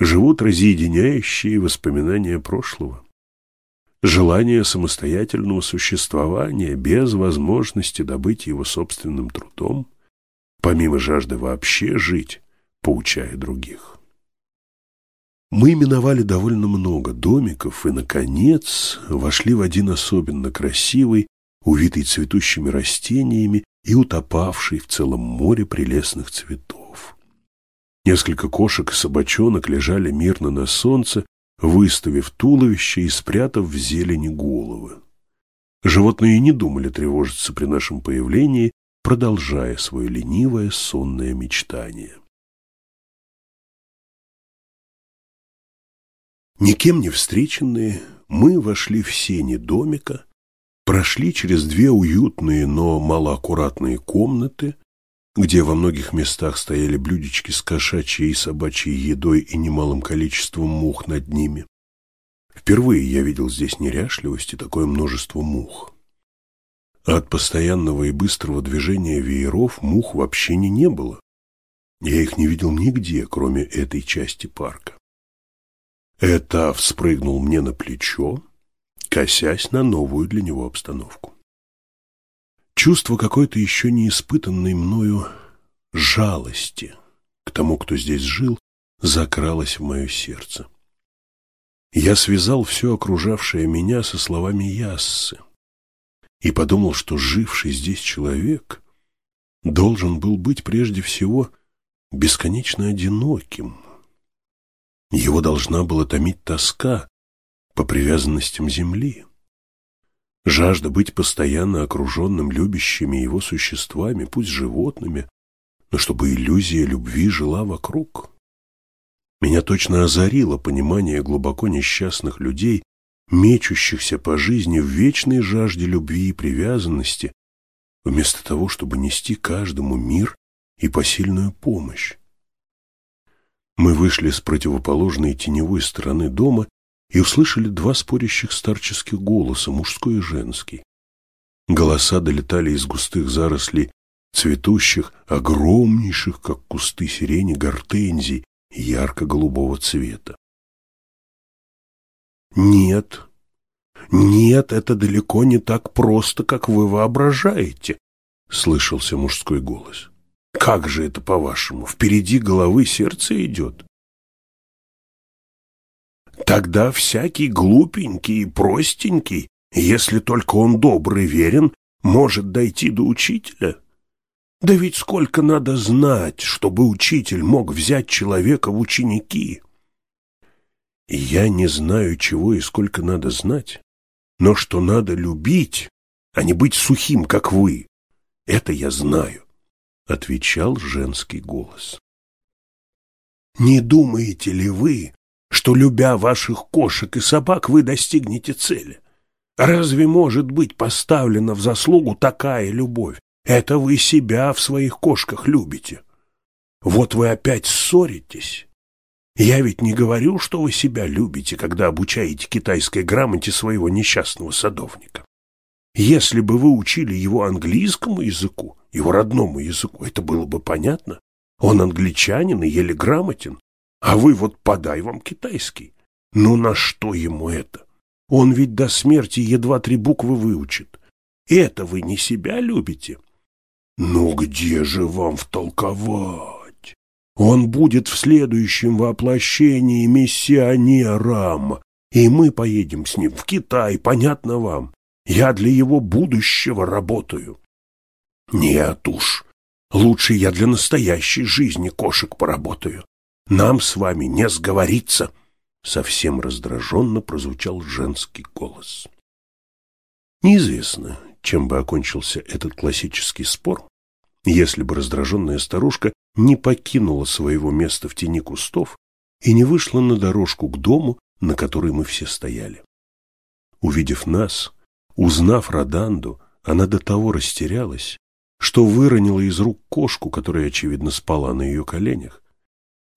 живут разъединяющие воспоминания прошлого желание самостоятельного существования без возможности добыть его собственным трудом, помимо жажды вообще жить, поучая других. Мы миновали довольно много домиков и, наконец, вошли в один особенно красивый, увитый цветущими растениями и утопавший в целом море прелестных цветов. Несколько кошек и собачонок лежали мирно на солнце, выставив туловище и спрятав в зелени головы. Животные не думали тревожиться при нашем появлении, продолжая свое ленивое сонное мечтание. Никем не встреченные, мы вошли в сени домика, прошли через две уютные, но малоаккуратные комнаты, где во многих местах стояли блюдечки с кошачьей и собачьей едой и немалым количеством мух над ними. Впервые я видел здесь неряшливость и такое множество мух. от постоянного и быстрого движения вееров мух вообще не, не было. Я их не видел нигде, кроме этой части парка. Это вспрыгнул мне на плечо, косясь на новую для него обстановку. Чувство какой-то еще не испытанной мною жалости к тому, кто здесь жил, закралась в мое сердце. Я связал все окружавшее меня со словами Яссы и подумал, что живший здесь человек должен был быть прежде всего бесконечно одиноким. Его должна была томить тоска по привязанностям земли. Жажда быть постоянно окруженным любящими его существами, пусть животными, но чтобы иллюзия любви жила вокруг. Меня точно озарило понимание глубоко несчастных людей, мечущихся по жизни в вечной жажде любви и привязанности, вместо того, чтобы нести каждому мир и посильную помощь. Мы вышли с противоположной теневой стороны дома и услышали два спорящих старческих голоса, мужской и женский. Голоса долетали из густых зарослей цветущих, огромнейших, как кусты сирени, гортензий ярко-голубого цвета. «Нет, нет, это далеко не так просто, как вы воображаете», — слышался мужской голос. «Как же это, по-вашему, впереди головы сердце идет?» Тогда всякий глупенький и простенький, если только он добрый верен, может дойти до учителя. Да ведь сколько надо знать, чтобы учитель мог взять человека в ученики. Я не знаю, чего и сколько надо знать, но что надо любить, а не быть сухим, как вы, это я знаю, — отвечал женский голос. Не думаете ли вы, что, любя ваших кошек и собак, вы достигнете цели? Разве может быть поставлена в заслугу такая любовь? Это вы себя в своих кошках любите. Вот вы опять ссоритесь. Я ведь не говорю, что вы себя любите, когда обучаете китайской грамоте своего несчастного садовника. Если бы вы учили его английскому языку, его родному языку, это было бы понятно. Он англичанин и еле грамотен, а вы вот подай вам китайский. Ну на что ему это? Он ведь до смерти едва три буквы выучит. Это вы не себя любите, ну где же вам втолковать? Он будет в следующем воплощении миссионером, и мы поедем с ним в Китай, понятно вам? Я для его будущего работаю. Нет уж, лучше я для настоящей жизни кошек поработаю. Нам с вами не сговориться. Совсем раздраженно прозвучал женский голос. Неизвестно, чем бы окончился этот классический спор, если бы раздраженная старушка не покинула своего места в тени кустов и не вышла на дорожку к дому, на которой мы все стояли. Увидев нас, узнав Роданду, она до того растерялась, что выронила из рук кошку, которая, очевидно, спала на ее коленях.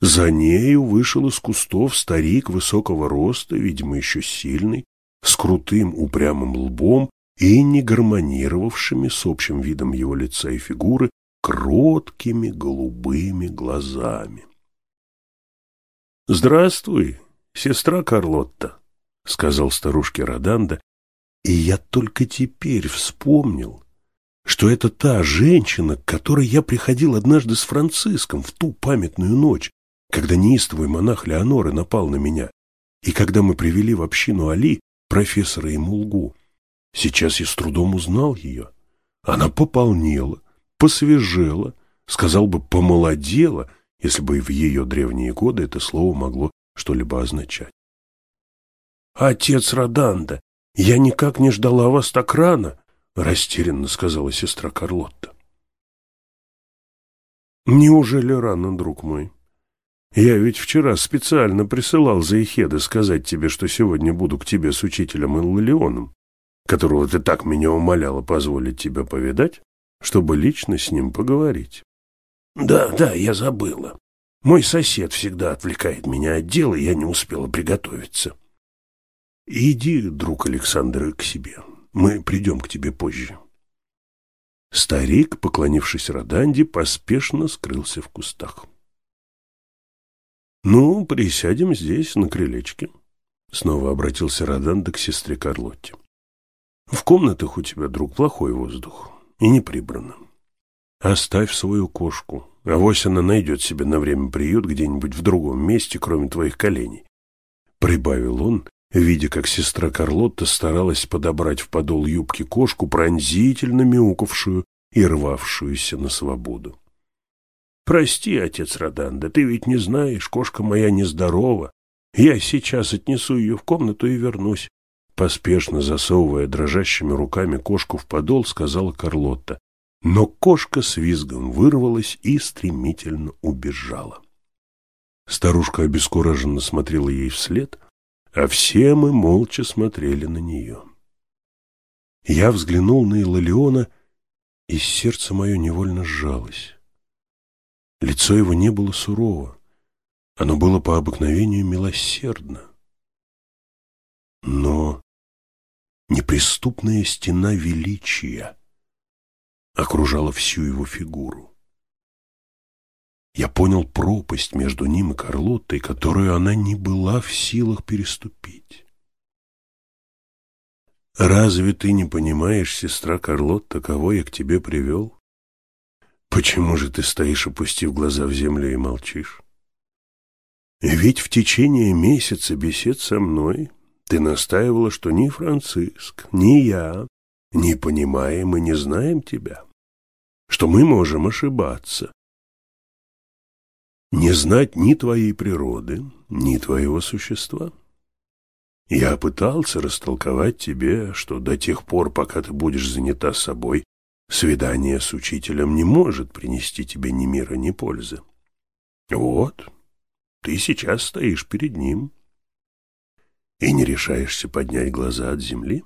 За нею вышел из кустов старик высокого роста, видимо, еще сильный, с крутым упрямым лбом и не гармонировавшими с общим видом его лица и фигуры кроткими голубыми глазами. «Здравствуй, сестра Карлотта», — сказал старушке Роданда, и я только теперь вспомнил, что это та женщина, к которой я приходил однажды с Франциском в ту памятную ночь, когда неистовый монах Леоноры напал на меня, и когда мы привели в общину Али профессора Имулгу. Сейчас я с трудом узнал ее. Она пополнела, посвежела, сказал бы, помолодела, если бы и в ее древние годы это слово могло что-либо означать. «Отец Роданда, я никак не ждала вас так рано», — растерянно сказала сестра Карлотта. «Неужели рано, друг мой? Я ведь вчера специально присылал Заихеда сказать тебе, что сегодня буду к тебе с учителем Иллионом которого ты так меня умоляла позволить тебя повидать, чтобы лично с ним поговорить. Да, да, я забыла. Мой сосед всегда отвлекает меня от дела, я не успела приготовиться. Иди, друг Александр, к себе. Мы придем к тебе позже. Старик, поклонившись Роданде, поспешно скрылся в кустах. «Ну, присядем здесь, на крылечке», — снова обратился Роданда к сестре Карлотте. В комнатах у тебя, друг, плохой воздух и не прибрано. Оставь свою кошку, Авось она найдет себе на время приют где-нибудь в другом месте, кроме твоих коленей. Прибавил он, видя, как сестра Карлотта старалась подобрать в подол юбки кошку, пронзительно мяукавшую и рвавшуюся на свободу. «Прости, отец Роданда, ты ведь не знаешь, кошка моя нездорова. Я сейчас отнесу ее в комнату и вернусь». Поспешно засовывая дрожащими руками кошку в подол, сказала Карлотта. Но кошка с визгом вырвалась и стремительно убежала. Старушка обескураженно смотрела ей вслед, а все мы молча смотрели на нее. Я взглянул на Илалиона, и сердце мое невольно сжалось. Лицо его не было сурово, оно было по обыкновению милосердно. Но неприступная стена величия окружала всю его фигуру. Я понял пропасть между ним и Карлоттой, которую она не была в силах переступить. «Разве ты не понимаешь, сестра Карлотта, кого я к тебе привел? Почему же ты стоишь, опустив глаза в землю и молчишь? Ведь в течение месяца бесед со мной ты настаивала, что ни Франциск, ни я не понимаем и не знаем тебя, что мы можем ошибаться, не знать ни твоей природы, ни твоего существа. Я пытался растолковать тебе, что до тех пор, пока ты будешь занята собой, свидание с учителем не может принести тебе ни мира, ни пользы. Вот, ты сейчас стоишь перед ним и не решаешься поднять глаза от земли.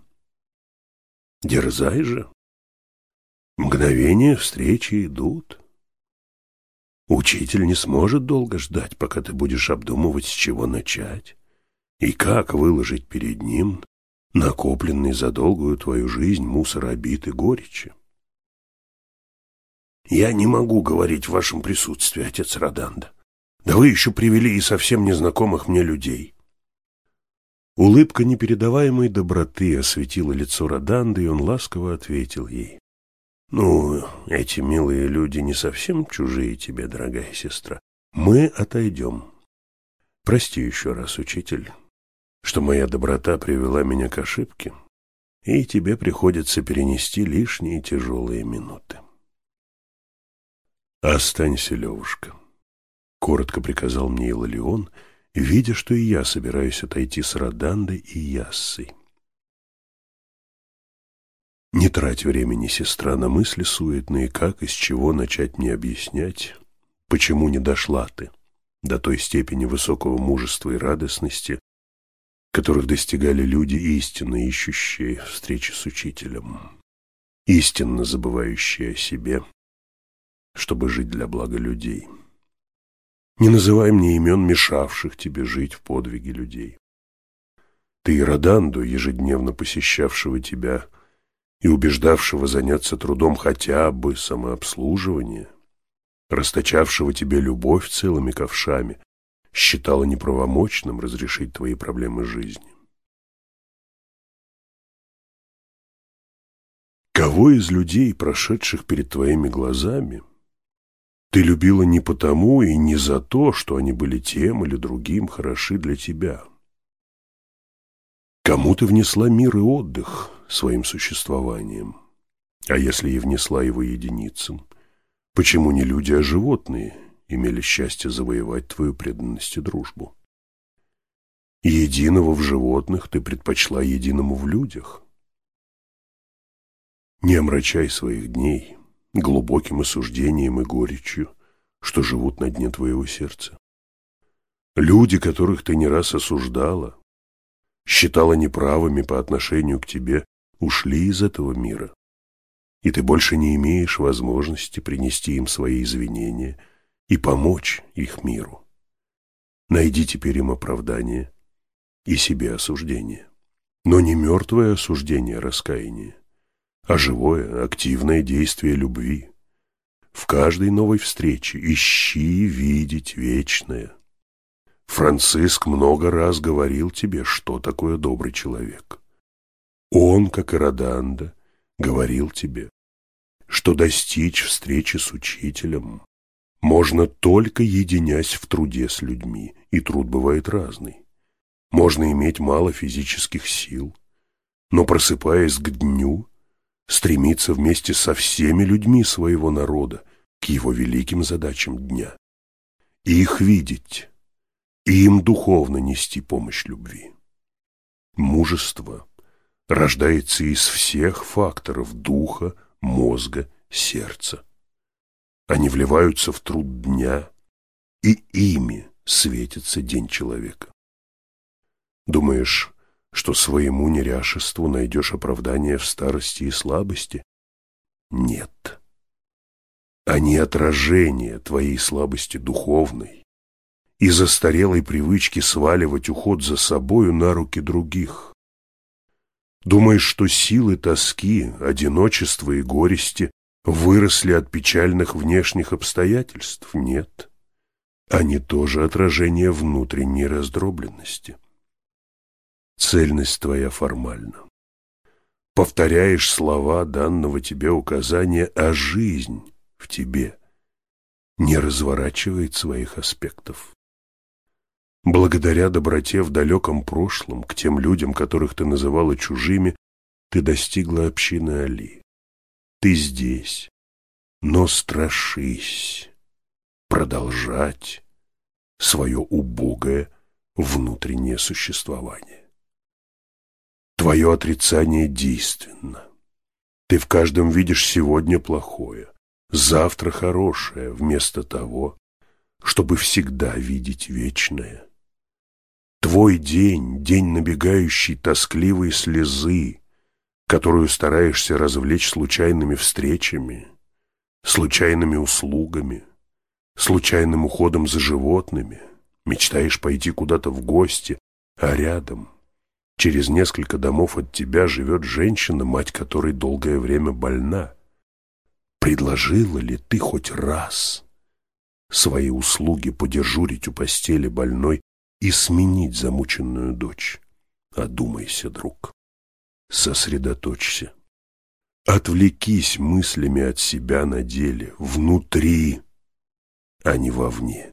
Дерзай же. Мгновения встречи идут. Учитель не сможет долго ждать, пока ты будешь обдумывать, с чего начать и как выложить перед ним накопленный за долгую твою жизнь мусор обид и горечи. Я не могу говорить в вашем присутствии, отец Роданда. Да вы еще привели и совсем незнакомых мне людей. Улыбка непередаваемой доброты осветила лицо Роданды, и он ласково ответил ей. Ну, эти милые люди не совсем чужие тебе, дорогая сестра. Мы отойдем. Прости еще раз, учитель, что моя доброта привела меня к ошибке, и тебе приходится перенести лишние тяжелые минуты. «Останься, Левушка», — коротко приказал мне Илалион, видя, что и я собираюсь отойти с Родандой и Яссой. Не трать времени, сестра, на мысли суетные, как и с чего начать мне объяснять, почему не дошла ты до той степени высокого мужества и радостности, которых достигали люди, истинно ищущие встречи с учителем, истинно забывающие о себе, чтобы жить для блага людей. Не называй мне имен, мешавших тебе жить в подвиге людей. Ты и Роданду, ежедневно посещавшего тебя, — и убеждавшего заняться трудом хотя бы самообслуживания, расточавшего тебе любовь целыми ковшами, считала неправомочным разрешить твои проблемы жизни. Кого из людей, прошедших перед твоими глазами, ты любила не потому и не за то, что они были тем или другим хороши для тебя? Кому ты внесла мир и отдых, своим существованием. А если и внесла его единицам, почему не люди, а животные имели счастье завоевать твою преданность и дружбу? Единого в животных ты предпочла единому в людях. Не омрачай своих дней глубоким осуждением и горечью, что живут на дне твоего сердца. Люди, которых ты не раз осуждала, считала неправыми по отношению к тебе, ушли из этого мира, и ты больше не имеешь возможности принести им свои извинения и помочь их миру. Найди теперь им оправдание и себе осуждение, но не мертвое осуждение раскаяния, а живое, активное действие любви. В каждой новой встрече ищи видеть вечное. Франциск много раз говорил тебе, что такое добрый человек. Он, как и Роданда, говорил тебе, что достичь встречи с учителем можно только единясь в труде с людьми, и труд бывает разный. Можно иметь мало физических сил, но просыпаясь к дню, стремиться вместе со всеми людьми своего народа к его великим задачам дня. Их видеть, и им духовно нести помощь любви. Мужество рождается из всех факторов духа, мозга, сердца. Они вливаются в труд дня, и ими светится день человека. Думаешь, что своему неряшеству найдешь оправдание в старости и слабости? Нет. Они отражение твоей слабости духовной и застарелой привычки сваливать уход за собою на руки других. Думаешь, что силы тоски, одиночества и горести выросли от печальных внешних обстоятельств? Нет. Они тоже отражение внутренней раздробленности. Цельность твоя формальна. Повторяешь слова данного тебе указания, а жизнь в тебе не разворачивает своих аспектов. Благодаря доброте в далеком прошлом к тем людям, которых ты называла чужими, ты достигла общины Али. Ты здесь, но страшись продолжать свое убогое внутреннее существование. Твое отрицание действенно. Ты в каждом видишь сегодня плохое, завтра хорошее, вместо того, чтобы всегда видеть вечное. Твой день, день набегающей тоскливой слезы, которую стараешься развлечь случайными встречами, случайными услугами, случайным уходом за животными, мечтаешь пойти куда-то в гости, а рядом Через несколько домов от тебя живет женщина, мать которой долгое время больна. Предложила ли ты хоть раз свои услуги подежурить у постели больной и сменить замученную дочь? Одумайся, друг. Сосредоточься. Отвлекись мыслями от себя на деле, внутри, а не вовне.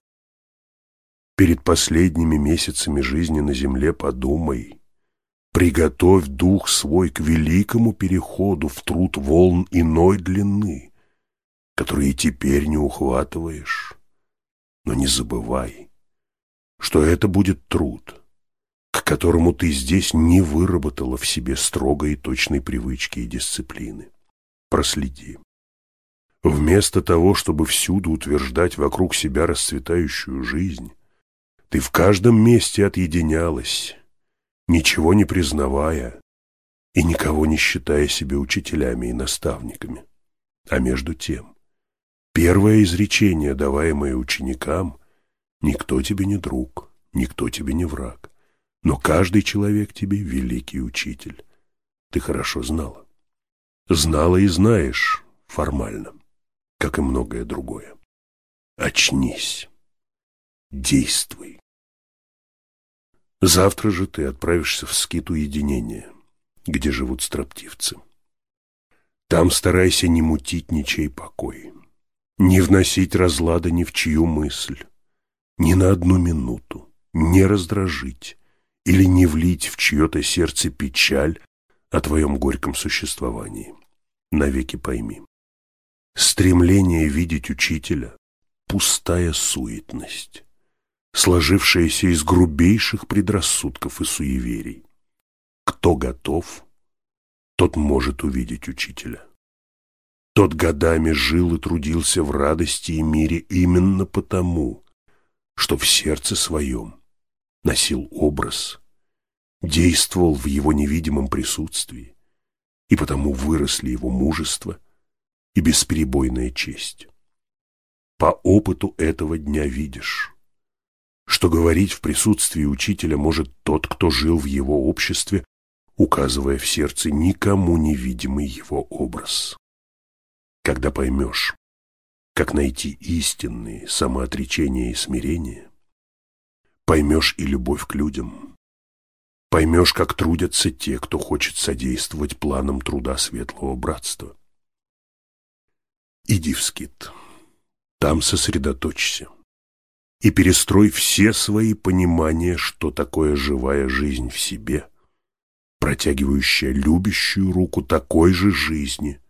Перед последними месяцами жизни на земле подумай, Приготовь дух свой к великому переходу в труд волн иной длины, которые теперь не ухватываешь. Но не забывай, что это будет труд, к которому ты здесь не выработала в себе строгой и точной привычки и дисциплины. Проследи. Вместо того, чтобы всюду утверждать вокруг себя расцветающую жизнь, ты в каждом месте отъединялась, ничего не признавая и никого не считая себе учителями и наставниками. А между тем, первое изречение, даваемое ученикам, «Никто тебе не друг, никто тебе не враг, но каждый человек тебе великий учитель». Ты хорошо знала. Знала и знаешь формально, как и многое другое. Очнись, действуй. Завтра же ты отправишься в скит уединения, где живут строптивцы. Там старайся не мутить ничей покой, не вносить разлада ни в чью мысль, ни на одну минуту, не раздражить или не влить в чье-то сердце печаль о твоем горьком существовании. Навеки пойми. Стремление видеть учителя – пустая суетность сложившаяся из грубейших предрассудков и суеверий. Кто готов, тот может увидеть учителя. Тот годами жил и трудился в радости и мире именно потому, что в сердце своем носил образ, действовал в его невидимом присутствии, и потому выросли его мужество и бесперебойная честь. По опыту этого дня видишь, что говорить в присутствии учителя может тот, кто жил в его обществе, указывая в сердце никому невидимый его образ. Когда поймешь, как найти истинные самоотречения и смирение, поймешь и любовь к людям, поймешь, как трудятся те, кто хочет содействовать планам труда Светлого Братства. Иди в скит, Там сосредоточься и перестрой все свои понимания, что такое живая жизнь в себе, протягивающая любящую руку такой же жизни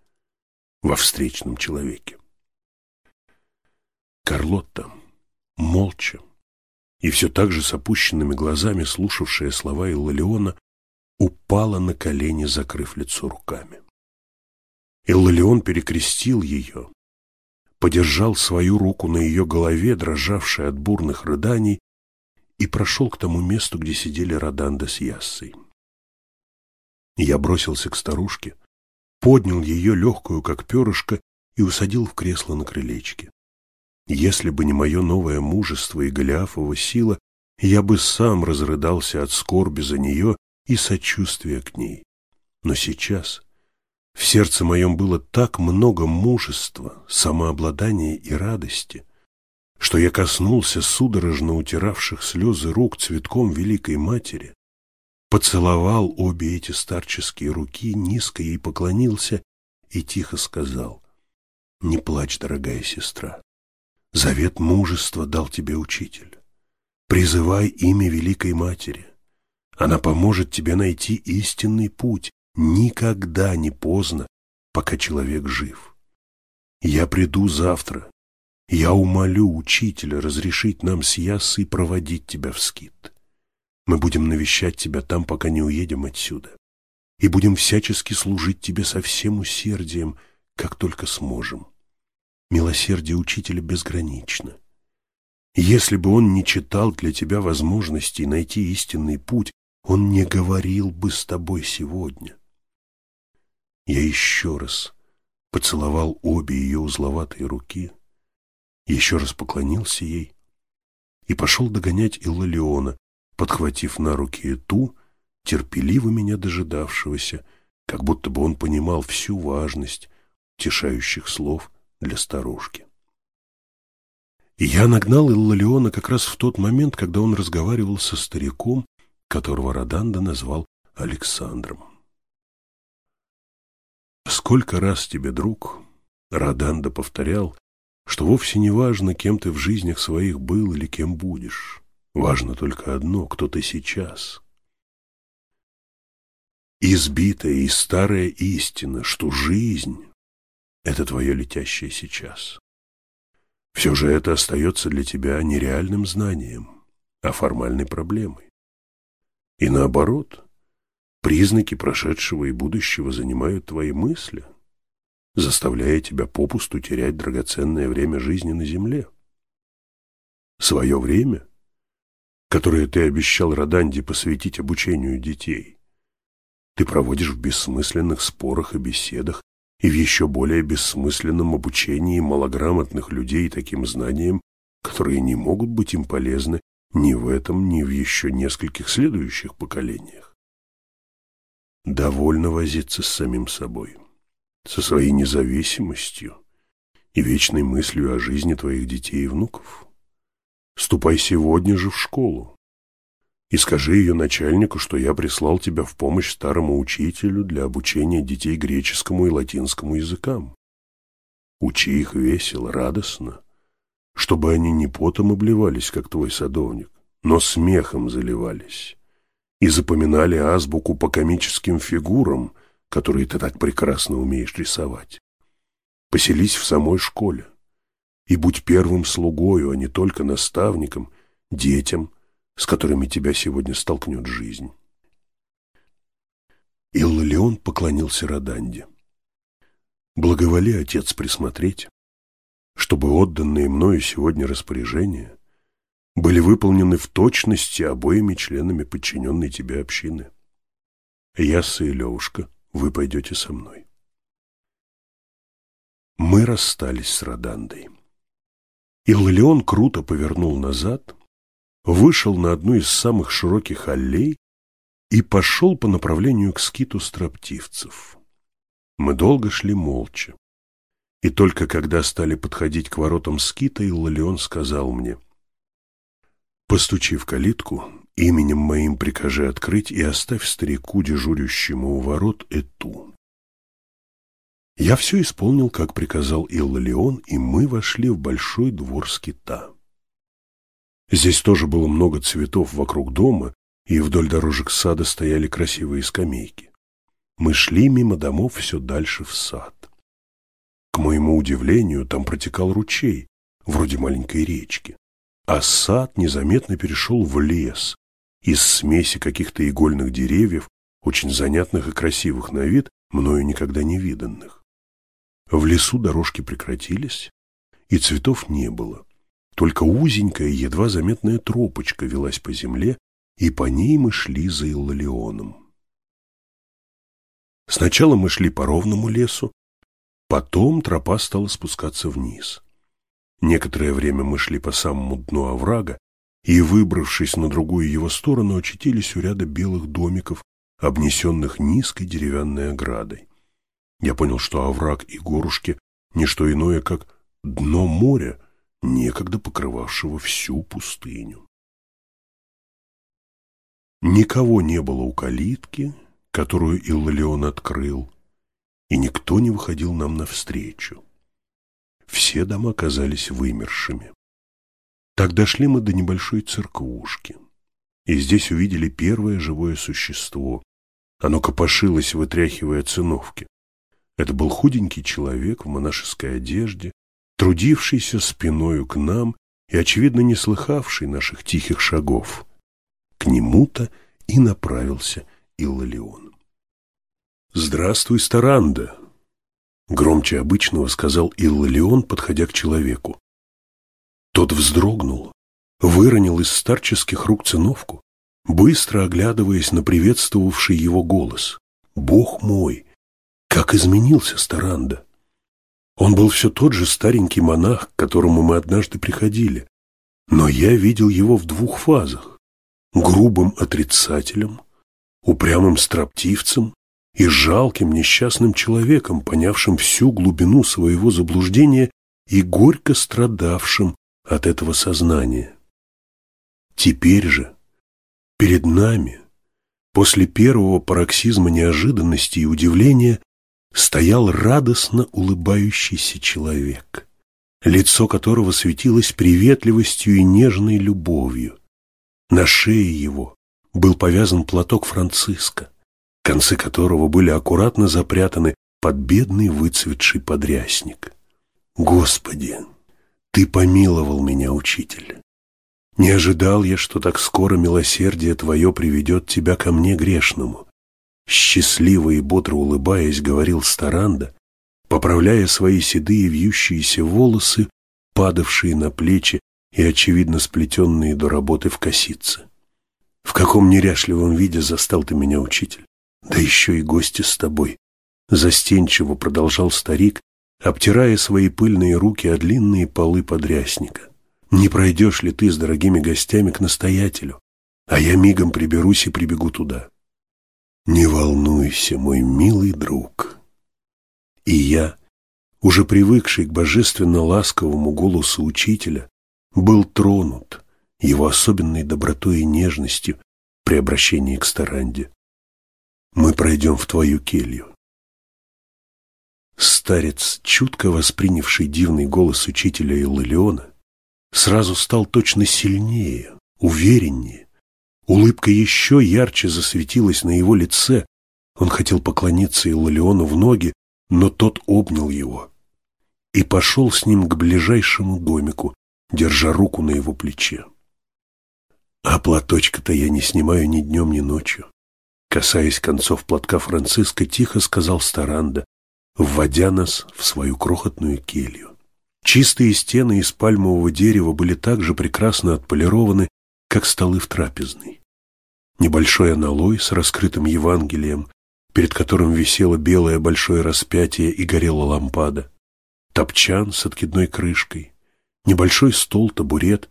во встречном человеке. Карлотта, молча и все так же с опущенными глазами, слушавшая слова Иллалиона, упала на колени, закрыв лицо руками. Иллалион перекрестил ее, подержал свою руку на ее голове, дрожавшей от бурных рыданий, и прошел к тому месту, где сидели Роданда с Яссой. Я бросился к старушке, поднял ее легкую, как перышко, и усадил в кресло на крылечке. Если бы не мое новое мужество и Голиафова сила, я бы сам разрыдался от скорби за нее и сочувствия к ней. Но сейчас в сердце моем было так много мужества, самообладания и радости, что я коснулся судорожно утиравших слезы рук цветком Великой Матери, поцеловал обе эти старческие руки, низко ей поклонился и тихо сказал, «Не плачь, дорогая сестра, завет мужества дал тебе учитель. Призывай имя Великой Матери, она поможет тебе найти истинный путь, Никогда не поздно, пока человек жив. Я приду завтра. Я умолю учителя разрешить нам с Яссой проводить тебя в скит. Мы будем навещать тебя там, пока не уедем отсюда. И будем всячески служить тебе со всем усердием, как только сможем. Милосердие учителя безгранично. Если бы он не читал для тебя возможностей найти истинный путь, он не говорил бы с тобой сегодня. Я еще раз поцеловал обе ее узловатые руки, еще раз поклонился ей и пошел догонять Иллалиона, подхватив на руки ту, терпеливо меня дожидавшегося, как будто бы он понимал всю важность утешающих слов для старушки. Я нагнал Иллалиона как раз в тот момент, когда он разговаривал со стариком, которого Роданда назвал Александром. Сколько раз тебе, друг, Роданда повторял, что вовсе не важно, кем ты в жизнях своих был или кем будешь. Важно только одно, кто ты сейчас. Избитая и старая истина, что жизнь — это твое летящее сейчас. Все же это остается для тебя нереальным знанием, а формальной проблемой. И наоборот, Признаки прошедшего и будущего занимают твои мысли, заставляя тебя попусту терять драгоценное время жизни на земле. Свое время, которое ты обещал Роданде посвятить обучению детей, ты проводишь в бессмысленных спорах и беседах и в еще более бессмысленном обучении малограмотных людей таким знаниям, которые не могут быть им полезны ни в этом, ни в еще нескольких следующих поколениях. Довольно возиться с самим собой, со своей независимостью и вечной мыслью о жизни твоих детей и внуков. Ступай сегодня же в школу и скажи ее начальнику, что я прислал тебя в помощь старому учителю для обучения детей греческому и латинскому языкам. Учи их весело, радостно, чтобы они не потом обливались, как твой садовник, но смехом заливались и запоминали азбуку по комическим фигурам, которые ты так прекрасно умеешь рисовать. Поселись в самой школе и будь первым слугою, а не только наставником, детям, с которыми тебя сегодня столкнет жизнь. Иллалион поклонился Роданде. «Благоволи, отец, присмотреть, чтобы отданные мною сегодня распоряжения были выполнены в точности обоими членами подчиненной тебе общины. Ясса и Левушка, вы пойдете со мной. Мы расстались с Родандой. Иллион круто повернул назад, вышел на одну из самых широких аллей и пошел по направлению к скиту строптивцев. Мы долго шли молча. И только когда стали подходить к воротам скита, Иллион сказал мне — Постучи в калитку, именем моим прикажи открыть и оставь старику, дежурящему у ворот, эту. Я все исполнил, как приказал Иллалион, и мы вошли в большой двор скита. Здесь тоже было много цветов вокруг дома, и вдоль дорожек сада стояли красивые скамейки. Мы шли мимо домов все дальше в сад. К моему удивлению, там протекал ручей, вроде маленькой речки, а сад незаметно перешел в лес из смеси каких-то игольных деревьев, очень занятных и красивых на вид, мною никогда не виданных. В лесу дорожки прекратились, и цветов не было. Только узенькая, едва заметная тропочка велась по земле, и по ней мы шли за Иллалионом. Сначала мы шли по ровному лесу, потом тропа стала спускаться вниз. Некоторое время мы шли по самому дну оврага, и, выбравшись на другую его сторону, очутились у ряда белых домиков, обнесенных низкой деревянной оградой. Я понял, что овраг и горушки – не что иное, как дно моря, некогда покрывавшего всю пустыню. Никого не было у калитки, которую Иллалион открыл, и никто не выходил нам навстречу. Все дома казались вымершими. Так дошли мы до небольшой церквушки, и здесь увидели первое живое существо. Оно копошилось, вытряхивая циновки. Это был худенький человек в монашеской одежде, трудившийся спиною к нам и, очевидно, не слыхавший наших тихих шагов. К нему-то и направился Иллалион. «Здравствуй, Старанда!» Громче обычного сказал Иллалион, подходя к человеку. Тот вздрогнул, выронил из старческих рук циновку, быстро оглядываясь на приветствовавший его голос. «Бог мой! Как изменился Старанда! Он был все тот же старенький монах, к которому мы однажды приходили, но я видел его в двух фазах — грубым отрицателем, упрямым строптивцем и жалким несчастным человеком, понявшим всю глубину своего заблуждения и горько страдавшим от этого сознания. Теперь же перед нами, после первого пароксизма неожиданности и удивления, стоял радостно улыбающийся человек, лицо которого светилось приветливостью и нежной любовью. На шее его был повязан платок Франциска, концы которого были аккуратно запрятаны под бедный выцветший подрясник. «Господи, Ты помиловал меня, учитель! Не ожидал я, что так скоро милосердие Твое приведет Тебя ко мне грешному счастливо и бодро улыбаясь, говорил Старанда, поправляя свои седые вьющиеся волосы, падавшие на плечи и, очевидно, сплетенные до работы в косице. В каком неряшливом виде застал ты меня, учитель? Да еще и гости с тобой. Застенчиво продолжал старик, обтирая свои пыльные руки о длинные полы подрясника. Не пройдешь ли ты с дорогими гостями к настоятелю, а я мигом приберусь и прибегу туда. Не волнуйся, мой милый друг. И я, уже привыкший к божественно ласковому голосу учителя, был тронут его особенной добротой и нежностью при обращении к Старанде. Мы пройдем в твою келью. Старец, чутко воспринявший дивный голос учителя Иллиона, сразу стал точно сильнее, увереннее, Улыбка еще ярче засветилась на его лице. Он хотел поклониться Иллалиону в ноги, но тот обнял его и пошел с ним к ближайшему домику, держа руку на его плече. А платочка-то я не снимаю ни днем, ни ночью. Касаясь концов платка Франциска, тихо сказал Старанда, вводя нас в свою крохотную келью. Чистые стены из пальмового дерева были так же прекрасно отполированы, как столы в трапезной небольшой аналой с раскрытым Евангелием, перед которым висело белое большое распятие и горела лампада, топчан с откидной крышкой, небольшой стол, табурет.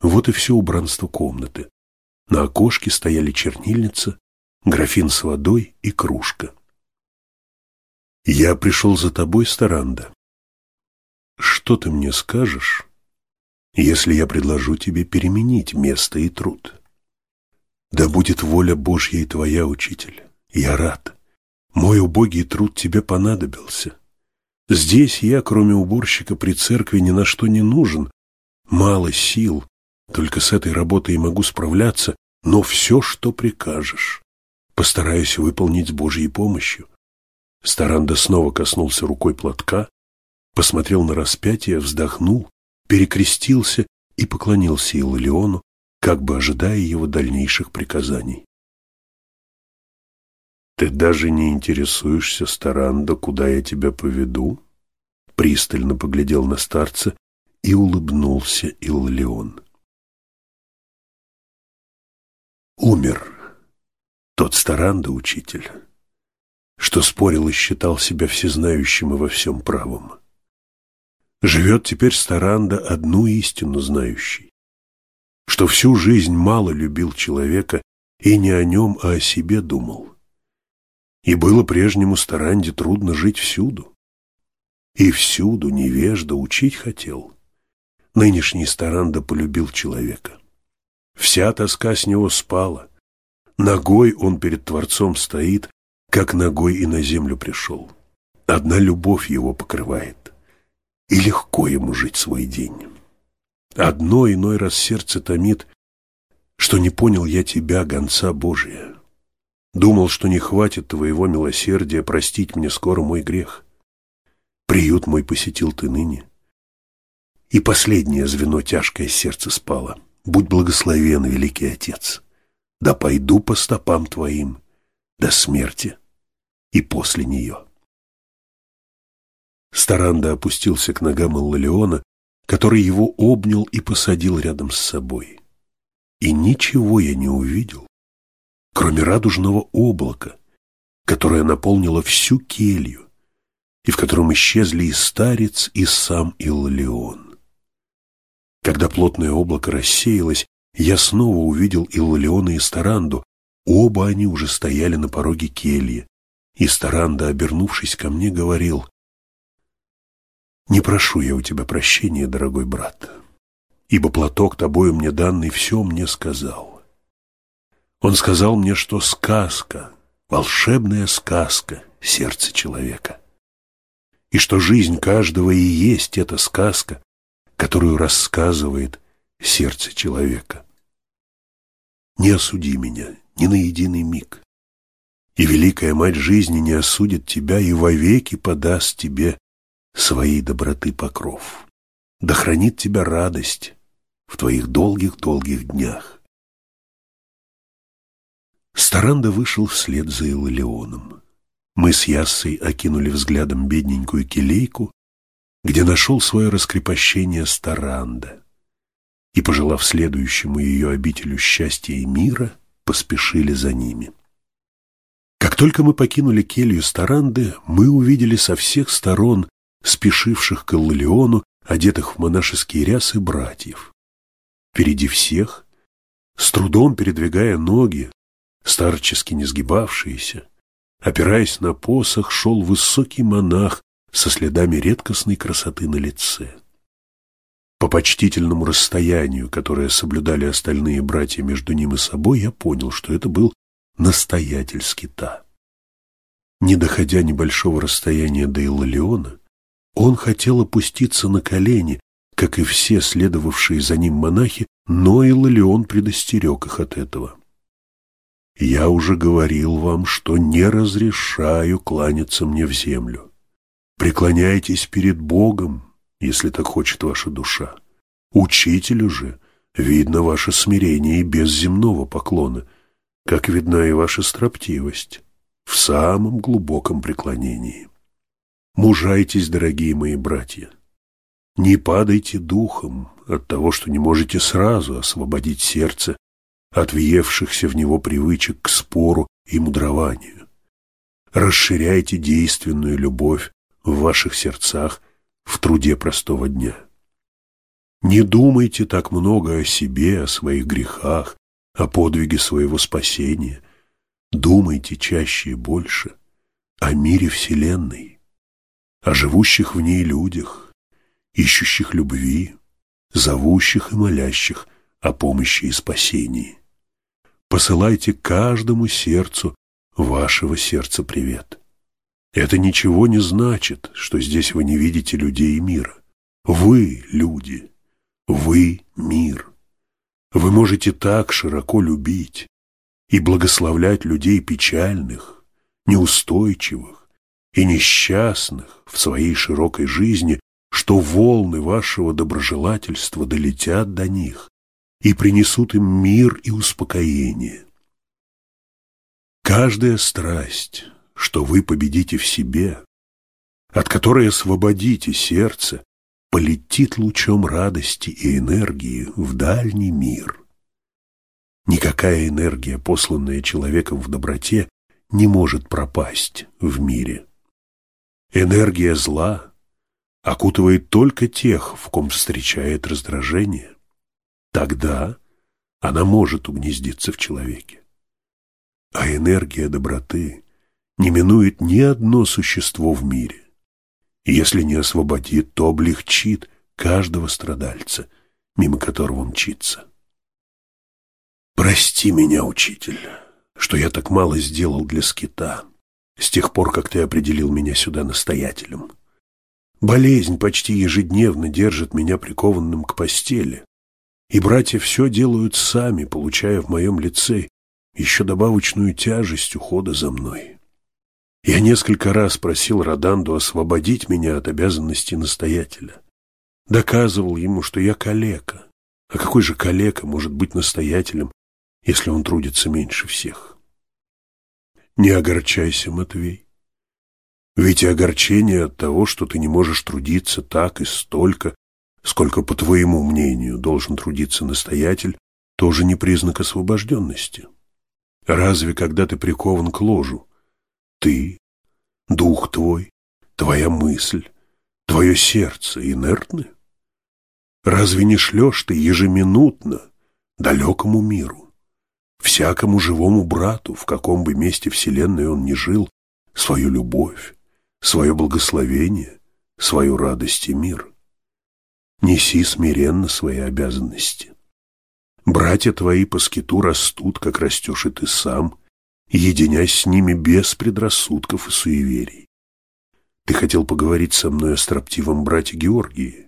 Вот и все убранство комнаты. На окошке стояли чернильница, графин с водой и кружка. «Я пришел за тобой, Старанда. Что ты мне скажешь, если я предложу тебе переменить место и труд?» Да будет воля Божья и твоя, учитель. Я рад. Мой убогий труд тебе понадобился. Здесь я, кроме уборщика при церкви, ни на что не нужен. Мало сил, только с этой работой и могу справляться, но все, что прикажешь, постараюсь выполнить с Божьей помощью. Старанда снова коснулся рукой платка, посмотрел на распятие, вздохнул, перекрестился и поклонился Илариону, как бы ожидая его дальнейших приказаний. «Ты даже не интересуешься, Старанда, куда я тебя поведу?» Пристально поглядел на старца и улыбнулся Иллион. Умер тот Старанда, учитель, что спорил и считал себя всезнающим и во всем правом. Живет теперь Старанда одну истину знающий, что всю жизнь мало любил человека и не о нем, а о себе думал. И было прежнему Старанде трудно жить всюду. И всюду невежда учить хотел. Нынешний Старанда полюбил человека. Вся тоска с него спала. Ногой он перед Творцом стоит, как ногой и на землю пришел. Одна любовь его покрывает, и легко ему жить свой день. Одно иной раз сердце томит, что не понял я тебя, гонца Божия. Думал, что не хватит твоего милосердия простить мне скоро мой грех. Приют мой посетил ты ныне. И последнее звено тяжкое сердце спало. Будь благословен, великий Отец. Да пойду по стопам твоим до смерти и после нее. Старанда опустился к ногам Иллалиона, который его обнял и посадил рядом с собой. И ничего я не увидел, кроме радужного облака, которое наполнило всю келью, и в котором исчезли и старец, и сам Иллион. Когда плотное облако рассеялось, я снова увидел Иллиона и Старанду, оба они уже стояли на пороге кельи, и Старанда, обернувшись ко мне, говорил, «Не прошу я у тебя прощения, дорогой брат, ибо платок тобою мне данный все мне сказал. Он сказал мне, что сказка, волшебная сказка сердце человека. И что жизнь каждого и есть эта сказка, которую рассказывает сердце человека. Не осуди меня ни на единый миг. И Великая Мать жизни не осудит тебя и вовеки подаст тебе своей доброты покров. Да хранит тебя радость в твоих долгих-долгих днях. Старанда вышел вслед за Илалионом. Мы с Яссой окинули взглядом бедненькую келейку, где нашел свое раскрепощение Старанда, и, пожелав следующему ее обителю счастья и мира, поспешили за ними. Как только мы покинули келью Старанды, мы увидели со всех сторон спешивших к Иллиону, одетых в монашеские рясы братьев. Впереди всех, с трудом передвигая ноги, старчески не сгибавшиеся, опираясь на посох, шел высокий монах со следами редкостной красоты на лице. По почтительному расстоянию, которое соблюдали остальные братья между ним и собой, я понял, что это был настоятель скита. Не доходя небольшого расстояния до Иллалиона, он хотел опуститься на колени, как и все следовавшие за ним монахи, но Иллалион предостерег их от этого. Я уже говорил вам, что не разрешаю кланяться мне в землю. Преклоняйтесь перед Богом, если так хочет ваша душа. Учителю же видно ваше смирение и без земного поклона, как видна и ваша строптивость в самом глубоком преклонении. Мужайтесь, дорогие мои братья. Не падайте духом от того, что не можете сразу освободить сердце от въевшихся в него привычек к спору и мудрованию. Расширяйте действенную любовь в ваших сердцах в труде простого дня. Не думайте так много о себе, о своих грехах, о подвиге своего спасения. Думайте чаще и больше о мире Вселенной, о живущих в ней людях, ищущих любви, зовущих и молящих о помощи и спасении посылайте каждому сердцу вашего сердца привет. Это ничего не значит, что здесь вы не видите людей и мира. Вы – люди. Вы – мир. Вы можете так широко любить и благословлять людей печальных, неустойчивых и несчастных в своей широкой жизни, что волны вашего доброжелательства долетят до них и принесут им мир и успокоение. Каждая страсть, что вы победите в себе, от которой освободите сердце, полетит лучом радости и энергии в дальний мир. Никакая энергия, посланная человеком в доброте, не может пропасть в мире. Энергия зла окутывает только тех, в ком встречает раздражение. Тогда она может угнездиться в человеке. А энергия доброты не минует ни одно существо в мире. Если не освободит, то облегчит каждого страдальца, мимо которого мчится. Прости меня, учитель, что я так мало сделал для скита с тех пор, как ты определил меня сюда настоятелем. Болезнь почти ежедневно держит меня прикованным к постели, и братья все делают сами, получая в моем лице еще добавочную тяжесть ухода за мной. Я несколько раз просил Роданду освободить меня от обязанности настоятеля. Доказывал ему, что я калека. А какой же калека может быть настоятелем, если он трудится меньше всех? Не огорчайся, Матвей. Ведь и огорчение от того, что ты не можешь трудиться так и столько, сколько, по твоему мнению, должен трудиться настоятель, тоже не признак освобожденности. Разве когда ты прикован к ложу, ты, дух твой, твоя мысль, твое сердце инертны? Разве не шлешь ты ежеминутно далекому миру, всякому живому брату, в каком бы месте вселенной он ни жил, свою любовь, свое благословение, свою радость и мир? Неси смиренно свои обязанности. Братья твои по скиту растут, как растешь и ты сам, единясь с ними без предрассудков и суеверий. Ты хотел поговорить со мной о строптивом брате Георгии,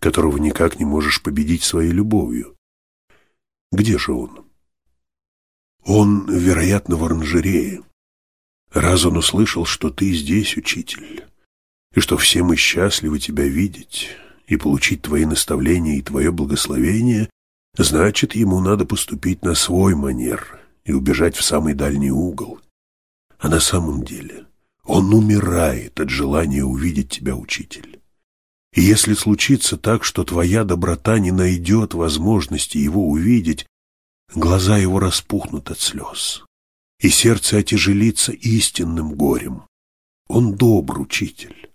которого никак не можешь победить своей любовью. Где же он? Он, вероятно, в оранжерее. Раз он услышал, что ты здесь, учитель, и что все мы счастливы тебя видеть и получить твои наставления и твое благословение, значит, ему надо поступить на свой манер, и убежать в самый дальний угол. А на самом деле он умирает от желания увидеть тебя, учитель. И если случится так, что твоя доброта не найдет возможности его увидеть, глаза его распухнут от слез, и сердце отяжелится истинным горем. Он добр, учитель.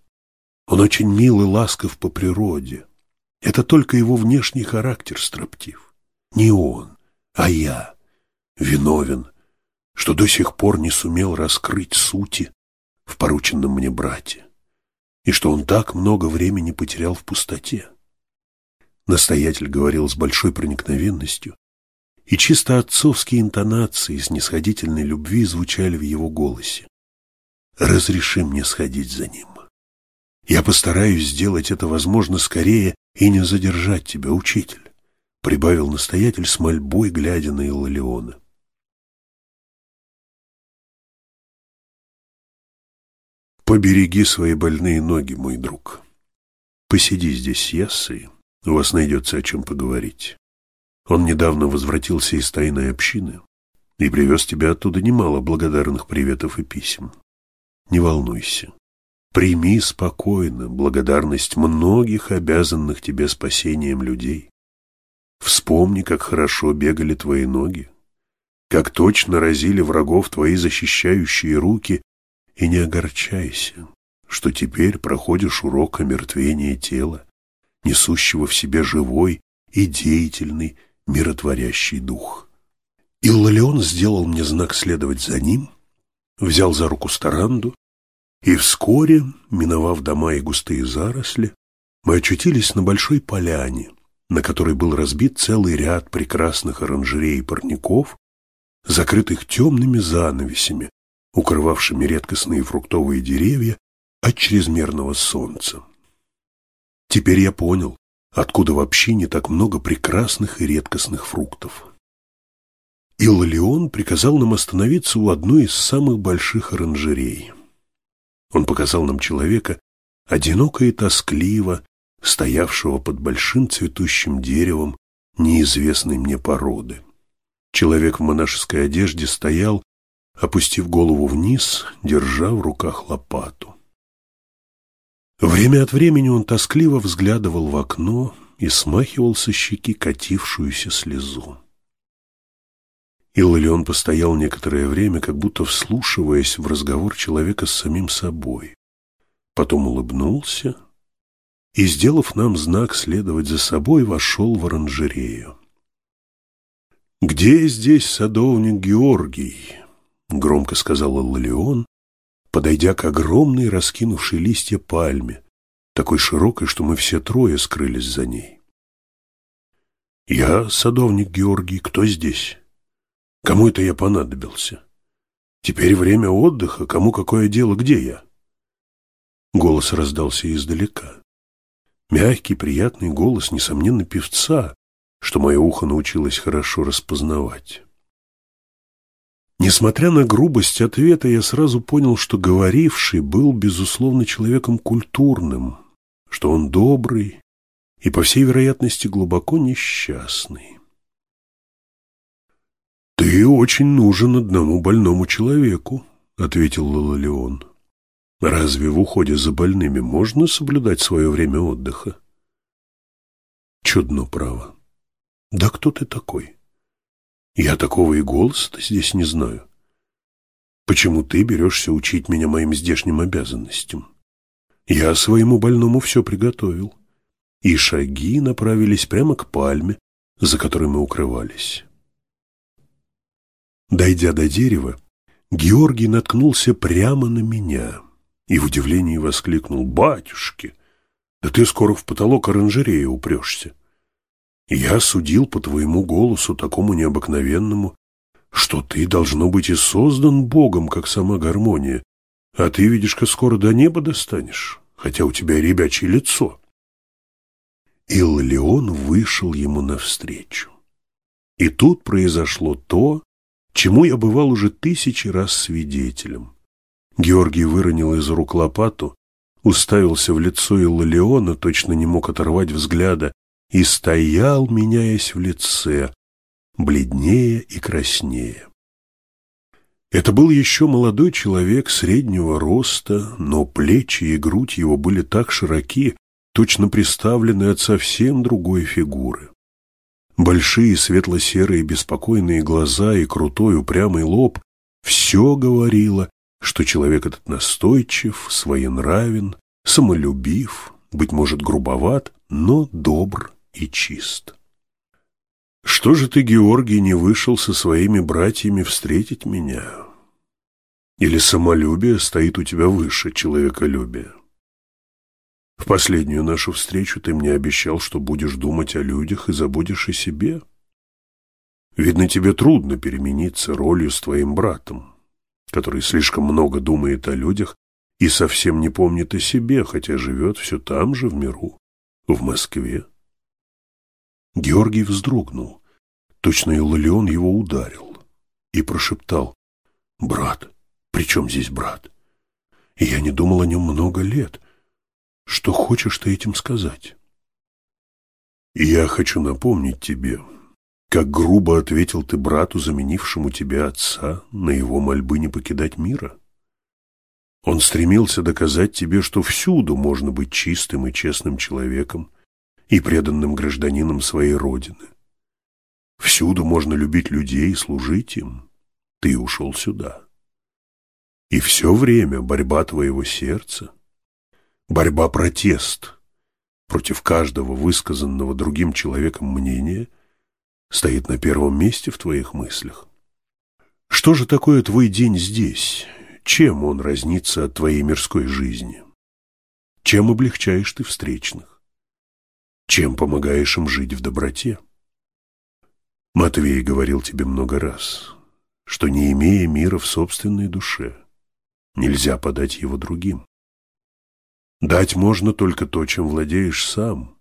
Он очень мил и ласков по природе. Это только его внешний характер строптив. Не он, а я виновен, что до сих пор не сумел раскрыть сути в порученном мне брате, и что он так много времени потерял в пустоте. Настоятель говорил с большой проникновенностью, и чисто отцовские интонации снисходительной любви звучали в его голосе. «Разреши мне сходить за ним. Я постараюсь сделать это, возможно, скорее и не задержать тебя, учитель», прибавил настоятель с мольбой, глядя на Иллиона. Побереги свои больные ноги, мой друг. Посиди здесь с Яссой, у вас найдется о чем поговорить. Он недавно возвратился из тайной общины и привез тебе оттуда немало благодарных приветов и писем. Не волнуйся. Прими спокойно благодарность многих обязанных тебе спасением людей. Вспомни, как хорошо бегали твои ноги, как точно разили врагов твои защищающие руки и не огорчайся, что теперь проходишь урок омертвения тела, несущего в себе живой и деятельный миротворящий дух. Иллалион сделал мне знак следовать за ним, взял за руку Старанду, и вскоре, миновав дома и густые заросли, мы очутились на большой поляне, на которой был разбит целый ряд прекрасных оранжерей и парников, закрытых темными занавесями, укрывавшими редкостные фруктовые деревья от чрезмерного солнца. Теперь я понял, откуда вообще не так много прекрасных и редкостных фруктов. Иллалион приказал нам остановиться у одной из самых больших оранжерей. Он показал нам человека, одиноко и тоскливо, стоявшего под большим цветущим деревом неизвестной мне породы. Человек в монашеской одежде стоял, опустив голову вниз, держа в руках лопату. Время от времени он тоскливо взглядывал в окно и смахивал со щеки катившуюся слезу. Иллион постоял некоторое время, как будто вслушиваясь в разговор человека с самим собой. Потом улыбнулся и, сделав нам знак следовать за собой, вошел в оранжерею. «Где здесь садовник Георгий?» — громко сказал Иллион, подойдя к огромной раскинувшей листья пальме, такой широкой, что мы все трое скрылись за ней. «Я садовник Георгий. Кто здесь? Кому это я понадобился? Теперь время отдыха. Кому какое дело? Где я?» Голос раздался издалека. Мягкий, приятный голос, несомненно, певца, что мое ухо научилось хорошо распознавать. Несмотря на грубость ответа, я сразу понял, что говоривший был, безусловно, человеком культурным, что он добрый и, по всей вероятности, глубоко несчастный. «Ты очень нужен одному больному человеку», — ответил Лололеон. «Разве в уходе за больными можно соблюдать свое время отдыха?» «Чудно, право. Да кто ты такой?» Я такого и голоса-то здесь не знаю. Почему ты берешься учить меня моим здешним обязанностям? Я своему больному все приготовил. И шаги направились прямо к пальме, за которой мы укрывались. Дойдя до дерева, Георгий наткнулся прямо на меня и в удивлении воскликнул «Батюшки, да ты скоро в потолок оранжереи упрешься!» Я судил по твоему голосу, такому необыкновенному, что ты, должно быть, и создан Богом, как сама гармония, а ты, видишь-ка, скоро до неба достанешь, хотя у тебя ребячье лицо. Иллион вышел ему навстречу. И тут произошло то, чему я бывал уже тысячи раз свидетелем. Георгий выронил из рук лопату, уставился в лицо Иллиона, точно не мог оторвать взгляда и стоял, меняясь в лице, бледнее и краснее. Это был еще молодой человек среднего роста, но плечи и грудь его были так широки, точно приставлены от совсем другой фигуры. Большие светло-серые беспокойные глаза и крутой упрямый лоб все говорило, что человек этот настойчив, своенравен, самолюбив, быть может, грубоват, но добр и чист. Что же ты, Георгий, не вышел со своими братьями встретить меня? Или самолюбие стоит у тебя выше человеколюбия? В последнюю нашу встречу ты мне обещал, что будешь думать о людях и забудешь о себе. Видно, тебе трудно перемениться ролью с твоим братом, который слишком много думает о людях и совсем не помнит о себе, хотя живет все там же, в миру, в Москве. Георгий вздрогнул. Точно Иллион его ударил. И прошептал. «Брат? При чем здесь брат? Я не думал о нем много лет. Что хочешь ты этим сказать?» «Я хочу напомнить тебе, как грубо ответил ты брату, заменившему тебя отца, на его мольбы не покидать мира. Он стремился доказать тебе, что всюду можно быть чистым и честным человеком, и преданным гражданином своей родины. Всюду можно любить людей и служить им. Ты ушел сюда. И все время борьба твоего сердца, борьба протест против каждого высказанного другим человеком мнения стоит на первом месте в твоих мыслях. Что же такое твой день здесь? Чем он разнится от твоей мирской жизни? Чем облегчаешь ты встречных? Чем помогаешь им жить в доброте. Матвей говорил тебе много раз, что не имея мира в собственной душе, нельзя подать его другим. Дать можно только то, чем владеешь сам.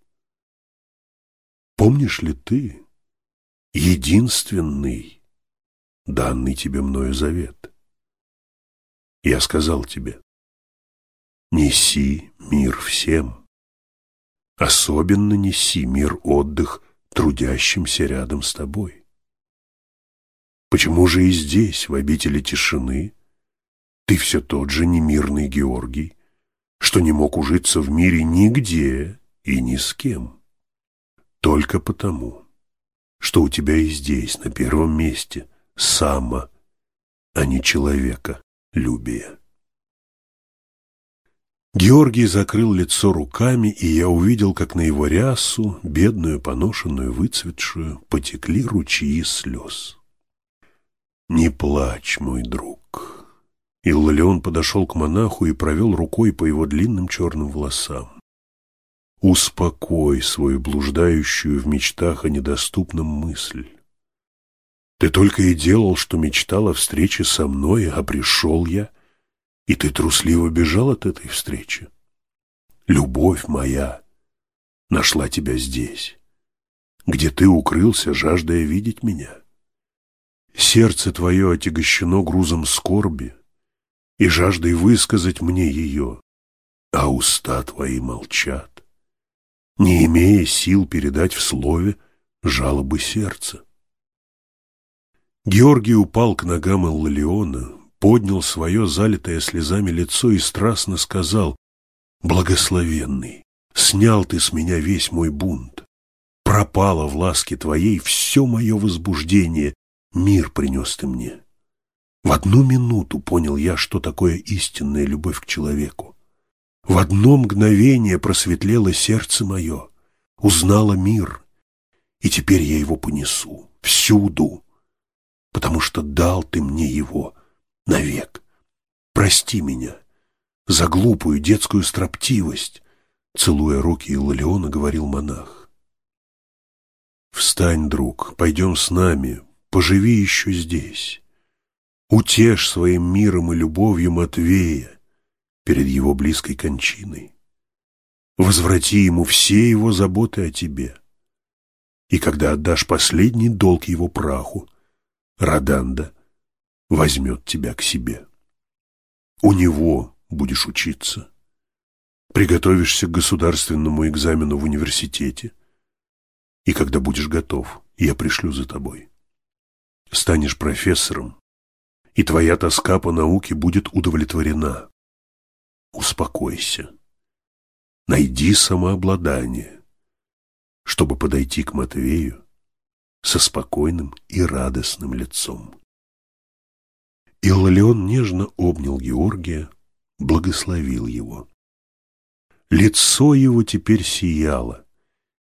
Помнишь ли ты единственный данный тебе мною завет? Я сказал тебе, неси мир всем, особенно неси мир отдых трудящимся рядом с тобой. Почему же и здесь, в обители тишины, ты все тот же немирный Георгий, что не мог ужиться в мире нигде и ни с кем? Только потому, что у тебя и здесь, на первом месте, само, а не человека, любия. Георгий закрыл лицо руками, и я увидел, как на его рясу, бедную, поношенную, выцветшую, потекли ручьи слез. «Не плачь, мой друг!» Иллион подошел к монаху и провел рукой по его длинным черным волосам. Успокой свою блуждающую в мечтах о недоступном мысль. Ты только и делал, что мечтал о встрече со мной, а пришел я, и ты трусливо бежал от этой встречи. Любовь моя нашла тебя здесь, где ты укрылся, жаждая видеть меня. Сердце твое отягощено грузом скорби и жаждой высказать мне ее, а уста твои молчат не имея сил передать в слове жалобы сердца. Георгий упал к ногам Иллиона, поднял свое залитое слезами лицо и страстно сказал «Благословенный, снял ты с меня весь мой бунт, пропало в ласке твоей все мое возбуждение, мир принес ты мне». В одну минуту понял я, что такое истинная любовь к человеку. В одно мгновение просветлело сердце мое, узнало мир, и теперь я его понесу всюду, потому что дал ты мне его навек. Прости меня за глупую детскую строптивость, целуя руки Иллиона, говорил монах. Встань, друг, пойдем с нами, поживи еще здесь. Утешь своим миром и любовью Матвея, перед его близкой кончиной. Возврати ему все его заботы о тебе. И когда отдашь последний долг его праху, Раданда возьмет тебя к себе. У него будешь учиться. Приготовишься к государственному экзамену в университете. И когда будешь готов, я пришлю за тобой. Станешь профессором, и твоя тоска по науке будет удовлетворена успокойся. Найди самообладание, чтобы подойти к Матвею со спокойным и радостным лицом. Иллион нежно обнял Георгия, благословил его. Лицо его теперь сияло,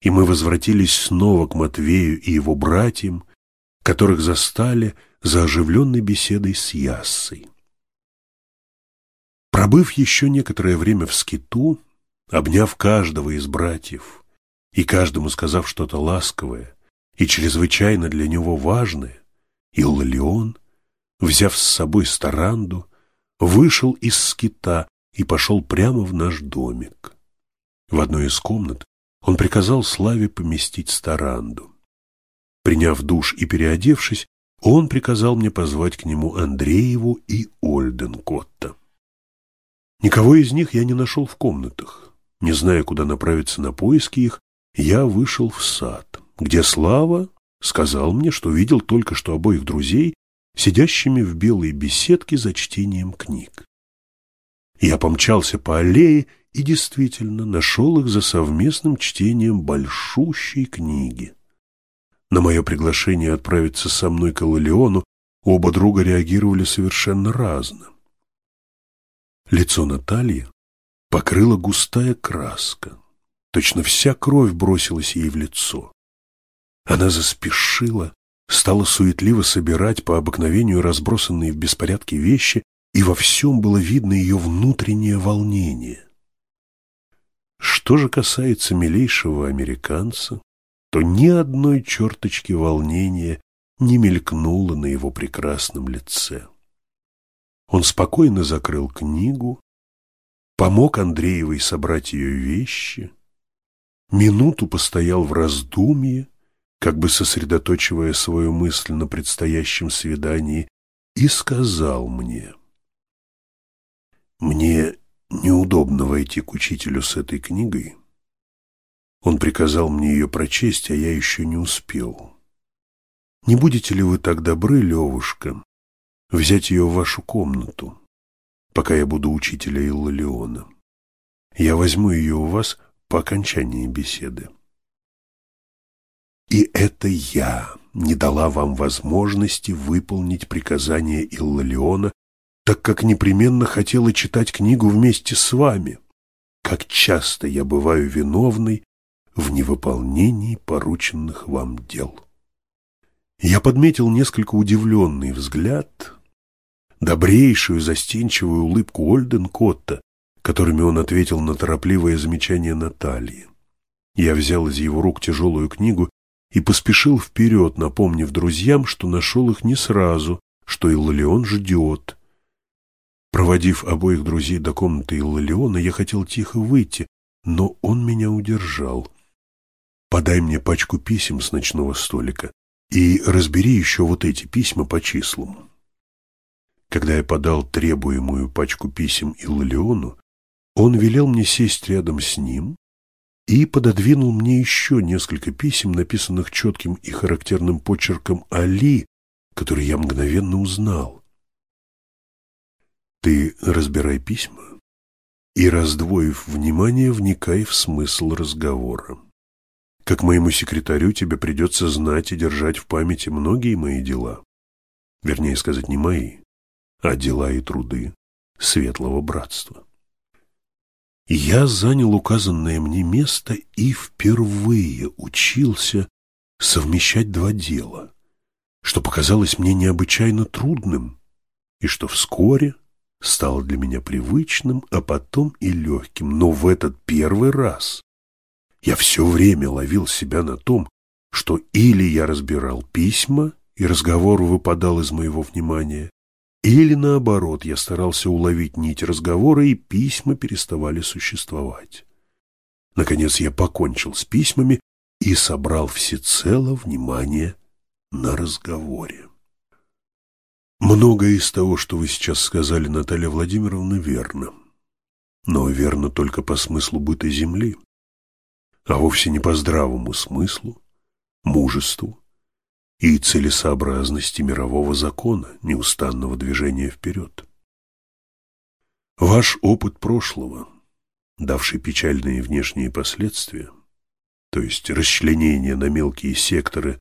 и мы возвратились снова к Матвею и его братьям, которых застали за оживленной беседой с Яссой. Пробыв еще некоторое время в скиту, обняв каждого из братьев и каждому сказав что-то ласковое и чрезвычайно для него важное, Иллион, взяв с собой старанду, вышел из скита и пошел прямо в наш домик. В одной из комнат он приказал Славе поместить старанду. Приняв душ и переодевшись, он приказал мне позвать к нему Андрееву и Ольденкотта. Никого из них я не нашел в комнатах. Не зная, куда направиться на поиски их, я вышел в сад, где Слава сказал мне, что видел только что обоих друзей, сидящими в белой беседке за чтением книг. Я помчался по аллее и действительно нашел их за совместным чтением большущей книги. На мое приглашение отправиться со мной к Эллиону оба друга реагировали совершенно разно. Лицо Натальи покрыла густая краска. Точно вся кровь бросилась ей в лицо. Она заспешила, стала суетливо собирать по обыкновению разбросанные в беспорядке вещи, и во всем было видно ее внутреннее волнение. Что же касается милейшего американца, то ни одной черточки волнения не мелькнуло на его прекрасном лице. Он спокойно закрыл книгу, помог Андреевой собрать ее вещи, минуту постоял в раздумье, как бы сосредоточивая свою мысль на предстоящем свидании, и сказал мне, «Мне неудобно войти к учителю с этой книгой. Он приказал мне ее прочесть, а я еще не успел. Не будете ли вы так добры, Левушка, взять ее в вашу комнату, пока я буду учителя Иллалиона? Я возьму ее у вас по окончании беседы. И это я не дала вам возможности выполнить приказание Иллалиона, так как непременно хотела читать книгу вместе с вами. Как часто я бываю виновной в невыполнении порученных вам дел. Я подметил несколько удивленный взгляд, добрейшую застенчивую улыбку Ольденкотта, которыми он ответил на торопливое замечание Натальи. Я взял из его рук тяжелую книгу и поспешил вперед, напомнив друзьям, что нашел их не сразу, что Иллалион ждет. Проводив обоих друзей до комнаты Иллалиона, я хотел тихо выйти, но он меня удержал. «Подай мне пачку писем с ночного столика и разбери еще вот эти письма по числам». Когда я подал требуемую пачку писем Иллалиону, он велел мне сесть рядом с ним и пододвинул мне еще несколько писем, написанных четким и характерным почерком Али, который я мгновенно узнал. Ты разбирай письма и, раздвоив внимание, вникай в смысл разговора. Как моему секретарю тебе придется знать и держать в памяти многие мои дела. Вернее сказать, не мои, а дела и труды Светлого Братства. Я занял указанное мне место и впервые учился совмещать два дела, что показалось мне необычайно трудным и что вскоре стало для меня привычным, а потом и легким. Но в этот первый раз я все время ловил себя на том, что или я разбирал письма, и разговор выпадал из моего внимания, или наоборот, я старался уловить нить разговора, и письма переставали существовать. Наконец я покончил с письмами и собрал всецело внимание на разговоре. Многое из того, что вы сейчас сказали, Наталья Владимировна, верно. Но верно только по смыслу быта земли, а вовсе не по здравому смыслу, мужеству и целесообразности мирового закона, неустанного движения вперед. Ваш опыт прошлого, давший печальные внешние последствия, то есть расчленение на мелкие секторы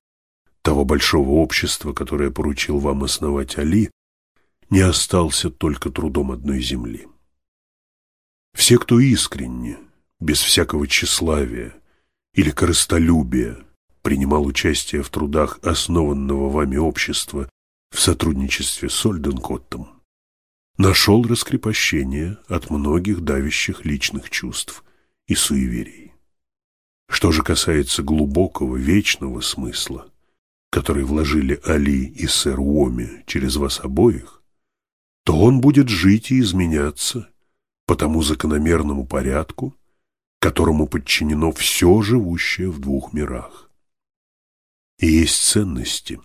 того большого общества, которое поручил вам основать Али, не остался только трудом одной земли. Все, кто искренне, без всякого тщеславия или корыстолюбия, принимал участие в трудах основанного вами общества в сотрудничестве с Ольденкоттом, нашел раскрепощение от многих давящих личных чувств и суеверий. Что же касается глубокого, вечного смысла, который вложили Али и сэр Уоми через вас обоих, то он будет жить и изменяться по тому закономерному порядку, которому подчинено все живущее в двух мирах. И есть ценности,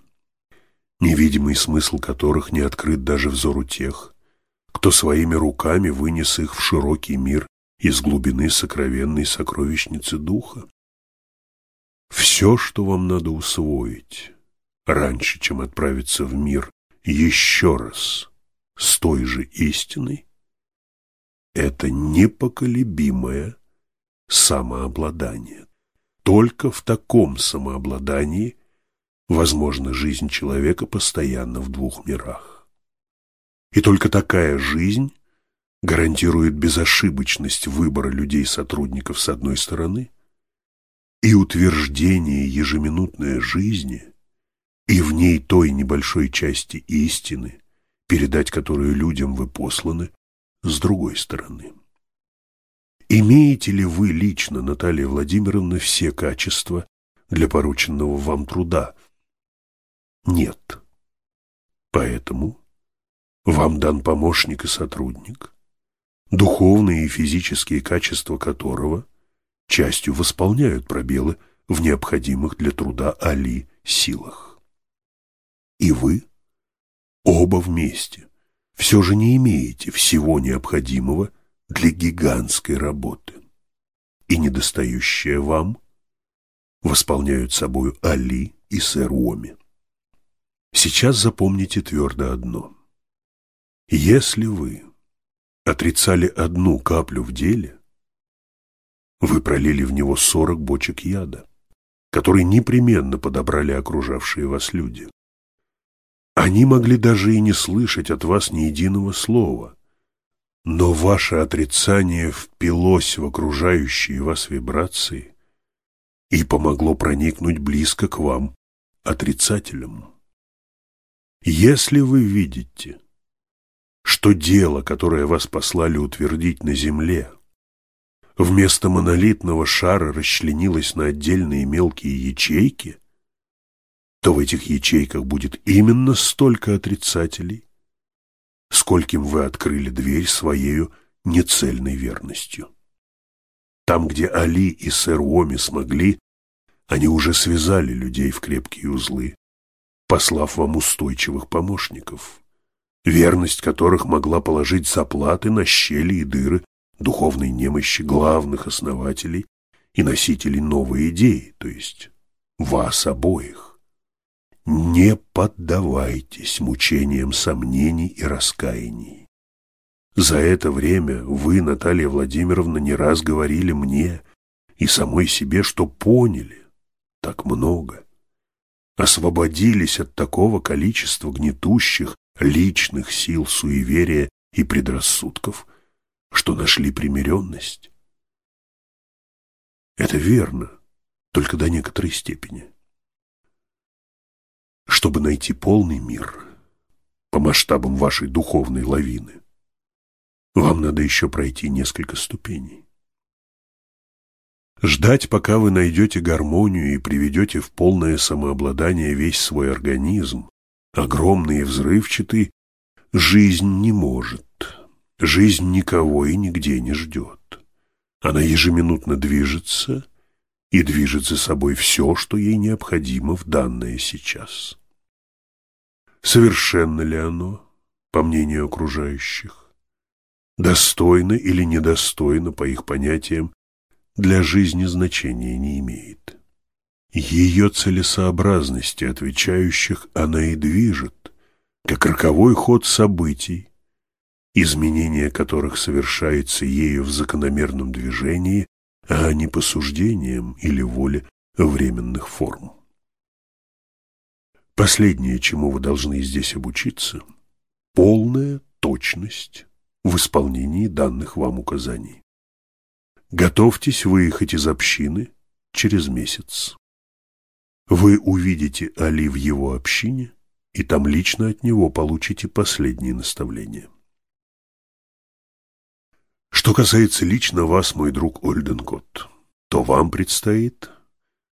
невидимый смысл которых не открыт даже взору тех, кто своими руками вынес их в широкий мир из глубины сокровенной сокровищницы духа. Все, что вам надо усвоить, раньше, чем отправиться в мир еще раз с той же истиной, это непоколебимое самообладание. Только в таком самообладании возможна жизнь человека постоянно в двух мирах. И только такая жизнь гарантирует безошибочность выбора людей-сотрудников с одной стороны и утверждение ежеминутной жизни и в ней той небольшой части истины, передать которую людям вы посланы, с другой стороны. Имеете ли вы лично, Наталья Владимировна, все качества для порученного вам труда? Нет. Поэтому Вам дан помощник и сотрудник, духовные и физические качества которого частью восполняют пробелы в необходимых для труда Али силах. И вы оба вместе все же не имеете всего необходимого для гигантской работы. И недостающее вам восполняют собою Али и сэр Уоми. Сейчас запомните твердо одно. Если вы отрицали одну каплю в деле, вы пролили в него сорок бочек яда, которые непременно подобрали окружавшие вас люди. Они могли даже и не слышать от вас ни единого слова, но ваше отрицание впилось в окружающие вас вибрации и помогло проникнуть близко к вам отрицателям. Если вы видите, что дело, которое вас послали утвердить на земле, вместо монолитного шара расчленилось на отдельные мелкие ячейки – то в этих ячейках будет именно столько отрицателей, скольким вы открыли дверь своею нецельной верностью. Там, где Али и сэр Уоми смогли, они уже связали людей в крепкие узлы, послав вам устойчивых помощников, верность которых могла положить заплаты на щели и дыры духовной немощи главных основателей и носителей новой идеи, то есть вас обоих. Не поддавайтесь мучениям сомнений и раскаяний. За это время вы, Наталья Владимировна, не раз говорили мне и самой себе, что поняли так много. Освободились от такого количества гнетущих личных сил суеверия и предрассудков, что нашли примиренность. Это верно, только до некоторой степени. Чтобы найти полный мир по масштабам вашей духовной лавины, вам надо еще пройти несколько ступеней. Ждать, пока вы найдете гармонию и приведете в полное самообладание весь свой организм, огромный и взрывчатый, жизнь не может. Жизнь никого и нигде не ждет. Она ежеминутно движется и движет за собой все, что ей необходимо в данное сейчас. Совершенно ли оно, по мнению окружающих? Достойно или недостойно, по их понятиям, для жизни значения не имеет. Ее целесообразности, отвечающих, она и движет, как роковой ход событий, изменение которых совершается ею в закономерном движении, а не посуждением или воле временных форм. Последнее, чему вы должны здесь обучиться – полная точность в исполнении данных вам указаний. Готовьтесь выехать из общины через месяц. Вы увидите Али в его общине, и там лично от него получите последние наставления. Что касается лично вас, мой друг Ольденкот, то вам предстоит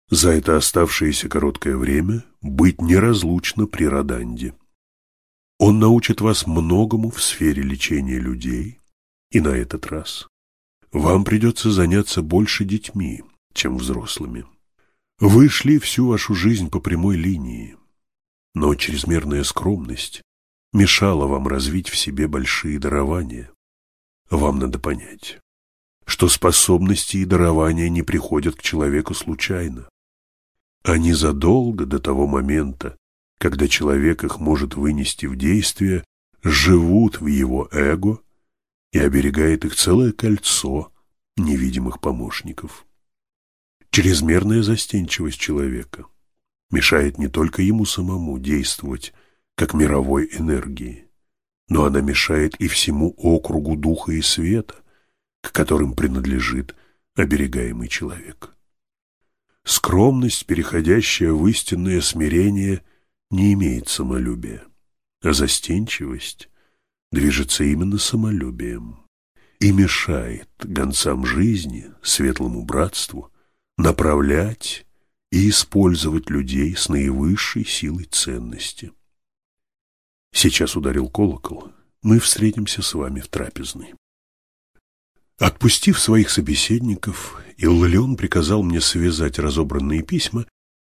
за это оставшееся короткое время быть неразлучно при Роданде. Он научит вас многому в сфере лечения людей, и на этот раз вам придется заняться больше детьми, чем взрослыми. Вы шли всю вашу жизнь по прямой линии, но чрезмерная скромность мешала вам развить в себе большие дарования. Вам надо понять, что способности и дарования не приходят к человеку случайно. Они задолго до того момента, когда человек их может вынести в действие, живут в его эго и оберегает их целое кольцо невидимых помощников. Чрезмерная застенчивость человека мешает не только ему самому действовать как мировой энергии, но она мешает и всему округу духа и света, к которым принадлежит оберегаемый человек. Скромность, переходящая в истинное смирение, не имеет самолюбия, а застенчивость движется именно самолюбием и мешает гонцам жизни, светлому братству, направлять и использовать людей с наивысшей силой ценности. Сейчас ударил колокол, мы встретимся с вами в трапезной. Отпустив своих собеседников, Иллион приказал мне связать разобранные письма,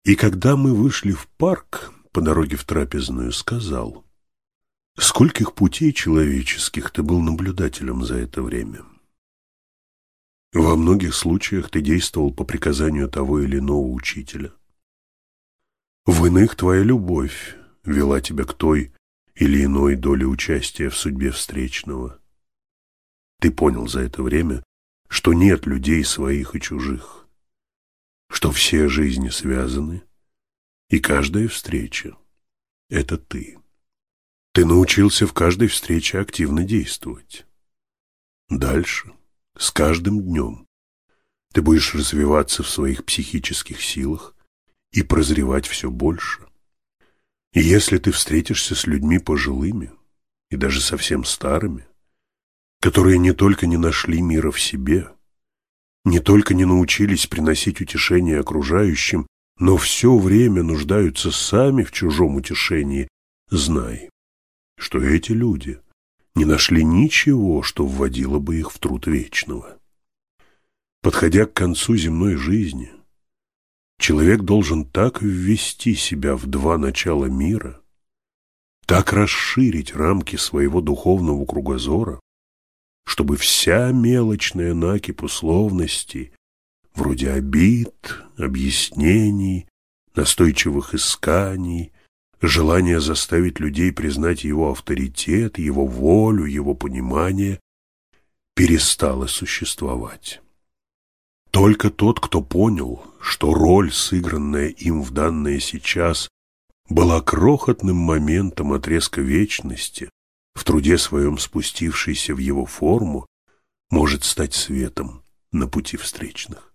и когда мы вышли в парк по дороге в трапезную, сказал, «Скольких путей человеческих ты был наблюдателем за это время?» Во многих случаях ты действовал по приказанию того или иного учителя. В иных твоя любовь вела тебя к той или иной доле участия в судьбе встречного. Ты понял за это время, что нет людей своих и чужих, что все жизни связаны, и каждая встреча — это ты. Ты научился в каждой встрече активно действовать. Дальше, с каждым днем, ты будешь развиваться в своих психических силах и прозревать все больше. И если ты встретишься с людьми пожилыми и даже совсем старыми, которые не только не нашли мира в себе, не только не научились приносить утешение окружающим, но все время нуждаются сами в чужом утешении, знай, что эти люди не нашли ничего, что вводило бы их в труд вечного. Подходя к концу земной жизни, человек должен так ввести себя в два начала мира, так расширить рамки своего духовного кругозора, чтобы вся мелочная накипь условностей, вроде обид, объяснений, настойчивых исканий, желания заставить людей признать его авторитет, его волю, его понимание, перестало существовать. Только тот, кто понял, что роль, сыгранная им в данное сейчас, была крохотным моментом отрезка вечности, в труде своем спустившийся в его форму, может стать светом на пути встречных.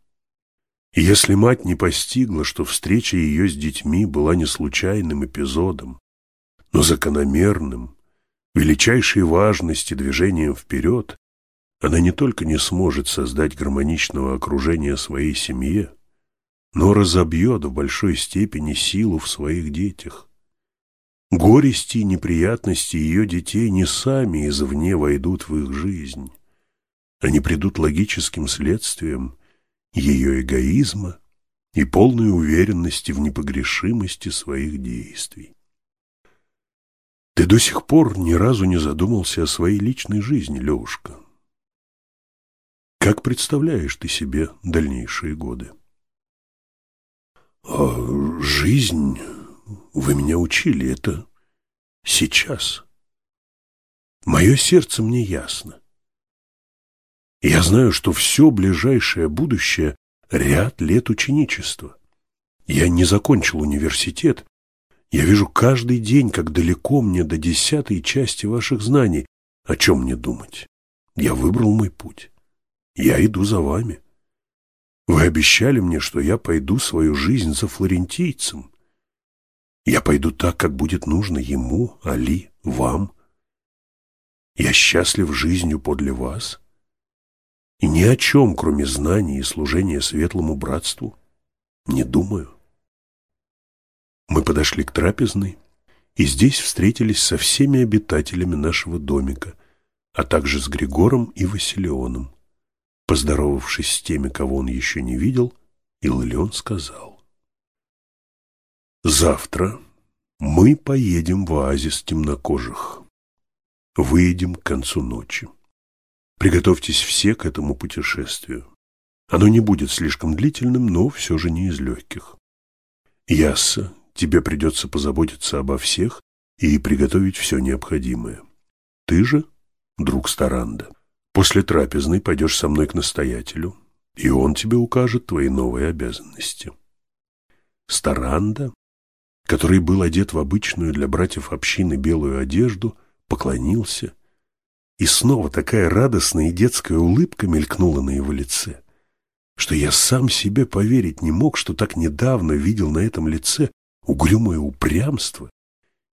И если мать не постигла, что встреча ее с детьми была не случайным эпизодом, но закономерным, величайшей важности движением вперед, она не только не сможет создать гармоничного окружения своей семье, но разобьет в большой степени силу в своих детях. Горести и неприятности ее детей не сами извне войдут в их жизнь. Они придут логическим следствием ее эгоизма и полной уверенности в непогрешимости своих действий. Ты до сих пор ни разу не задумался о своей личной жизни, Левушка. Как представляешь ты себе дальнейшие годы? А жизнь вы меня учили, это сейчас. Мое сердце мне ясно. Я знаю, что все ближайшее будущее — ряд лет ученичества. Я не закончил университет. Я вижу каждый день, как далеко мне до десятой части ваших знаний. О чем мне думать? Я выбрал мой путь. Я иду за вами. Вы обещали мне, что я пойду свою жизнь за флорентийцем. Я пойду так, как будет нужно ему, Али, вам. Я счастлив жизнью подле вас. И ни о чем, кроме знаний и служения светлому братству, не думаю. Мы подошли к трапезной, и здесь встретились со всеми обитателями нашего домика, а также с Григором и Василионом. Поздоровавшись с теми, кого он еще не видел, Иллион сказал. Завтра мы поедем в оазис темнокожих. Выедем к концу ночи. Приготовьтесь все к этому путешествию. Оно не будет слишком длительным, но все же не из легких. Ясса, тебе придется позаботиться обо всех и приготовить все необходимое. Ты же, друг Старанда, после трапезной пойдешь со мной к настоятелю, и он тебе укажет твои новые обязанности. Старанда который был одет в обычную для братьев общины белую одежду, поклонился, и снова такая радостная и детская улыбка мелькнула на его лице, что я сам себе поверить не мог, что так недавно видел на этом лице угрюмое упрямство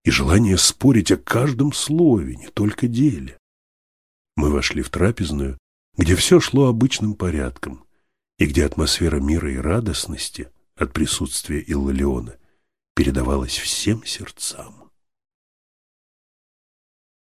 и желание спорить о каждом слове, не только деле. Мы вошли в трапезную, где все шло обычным порядком, и где атмосфера мира и радостности от присутствия Иллалиона передавалось всем сердцам.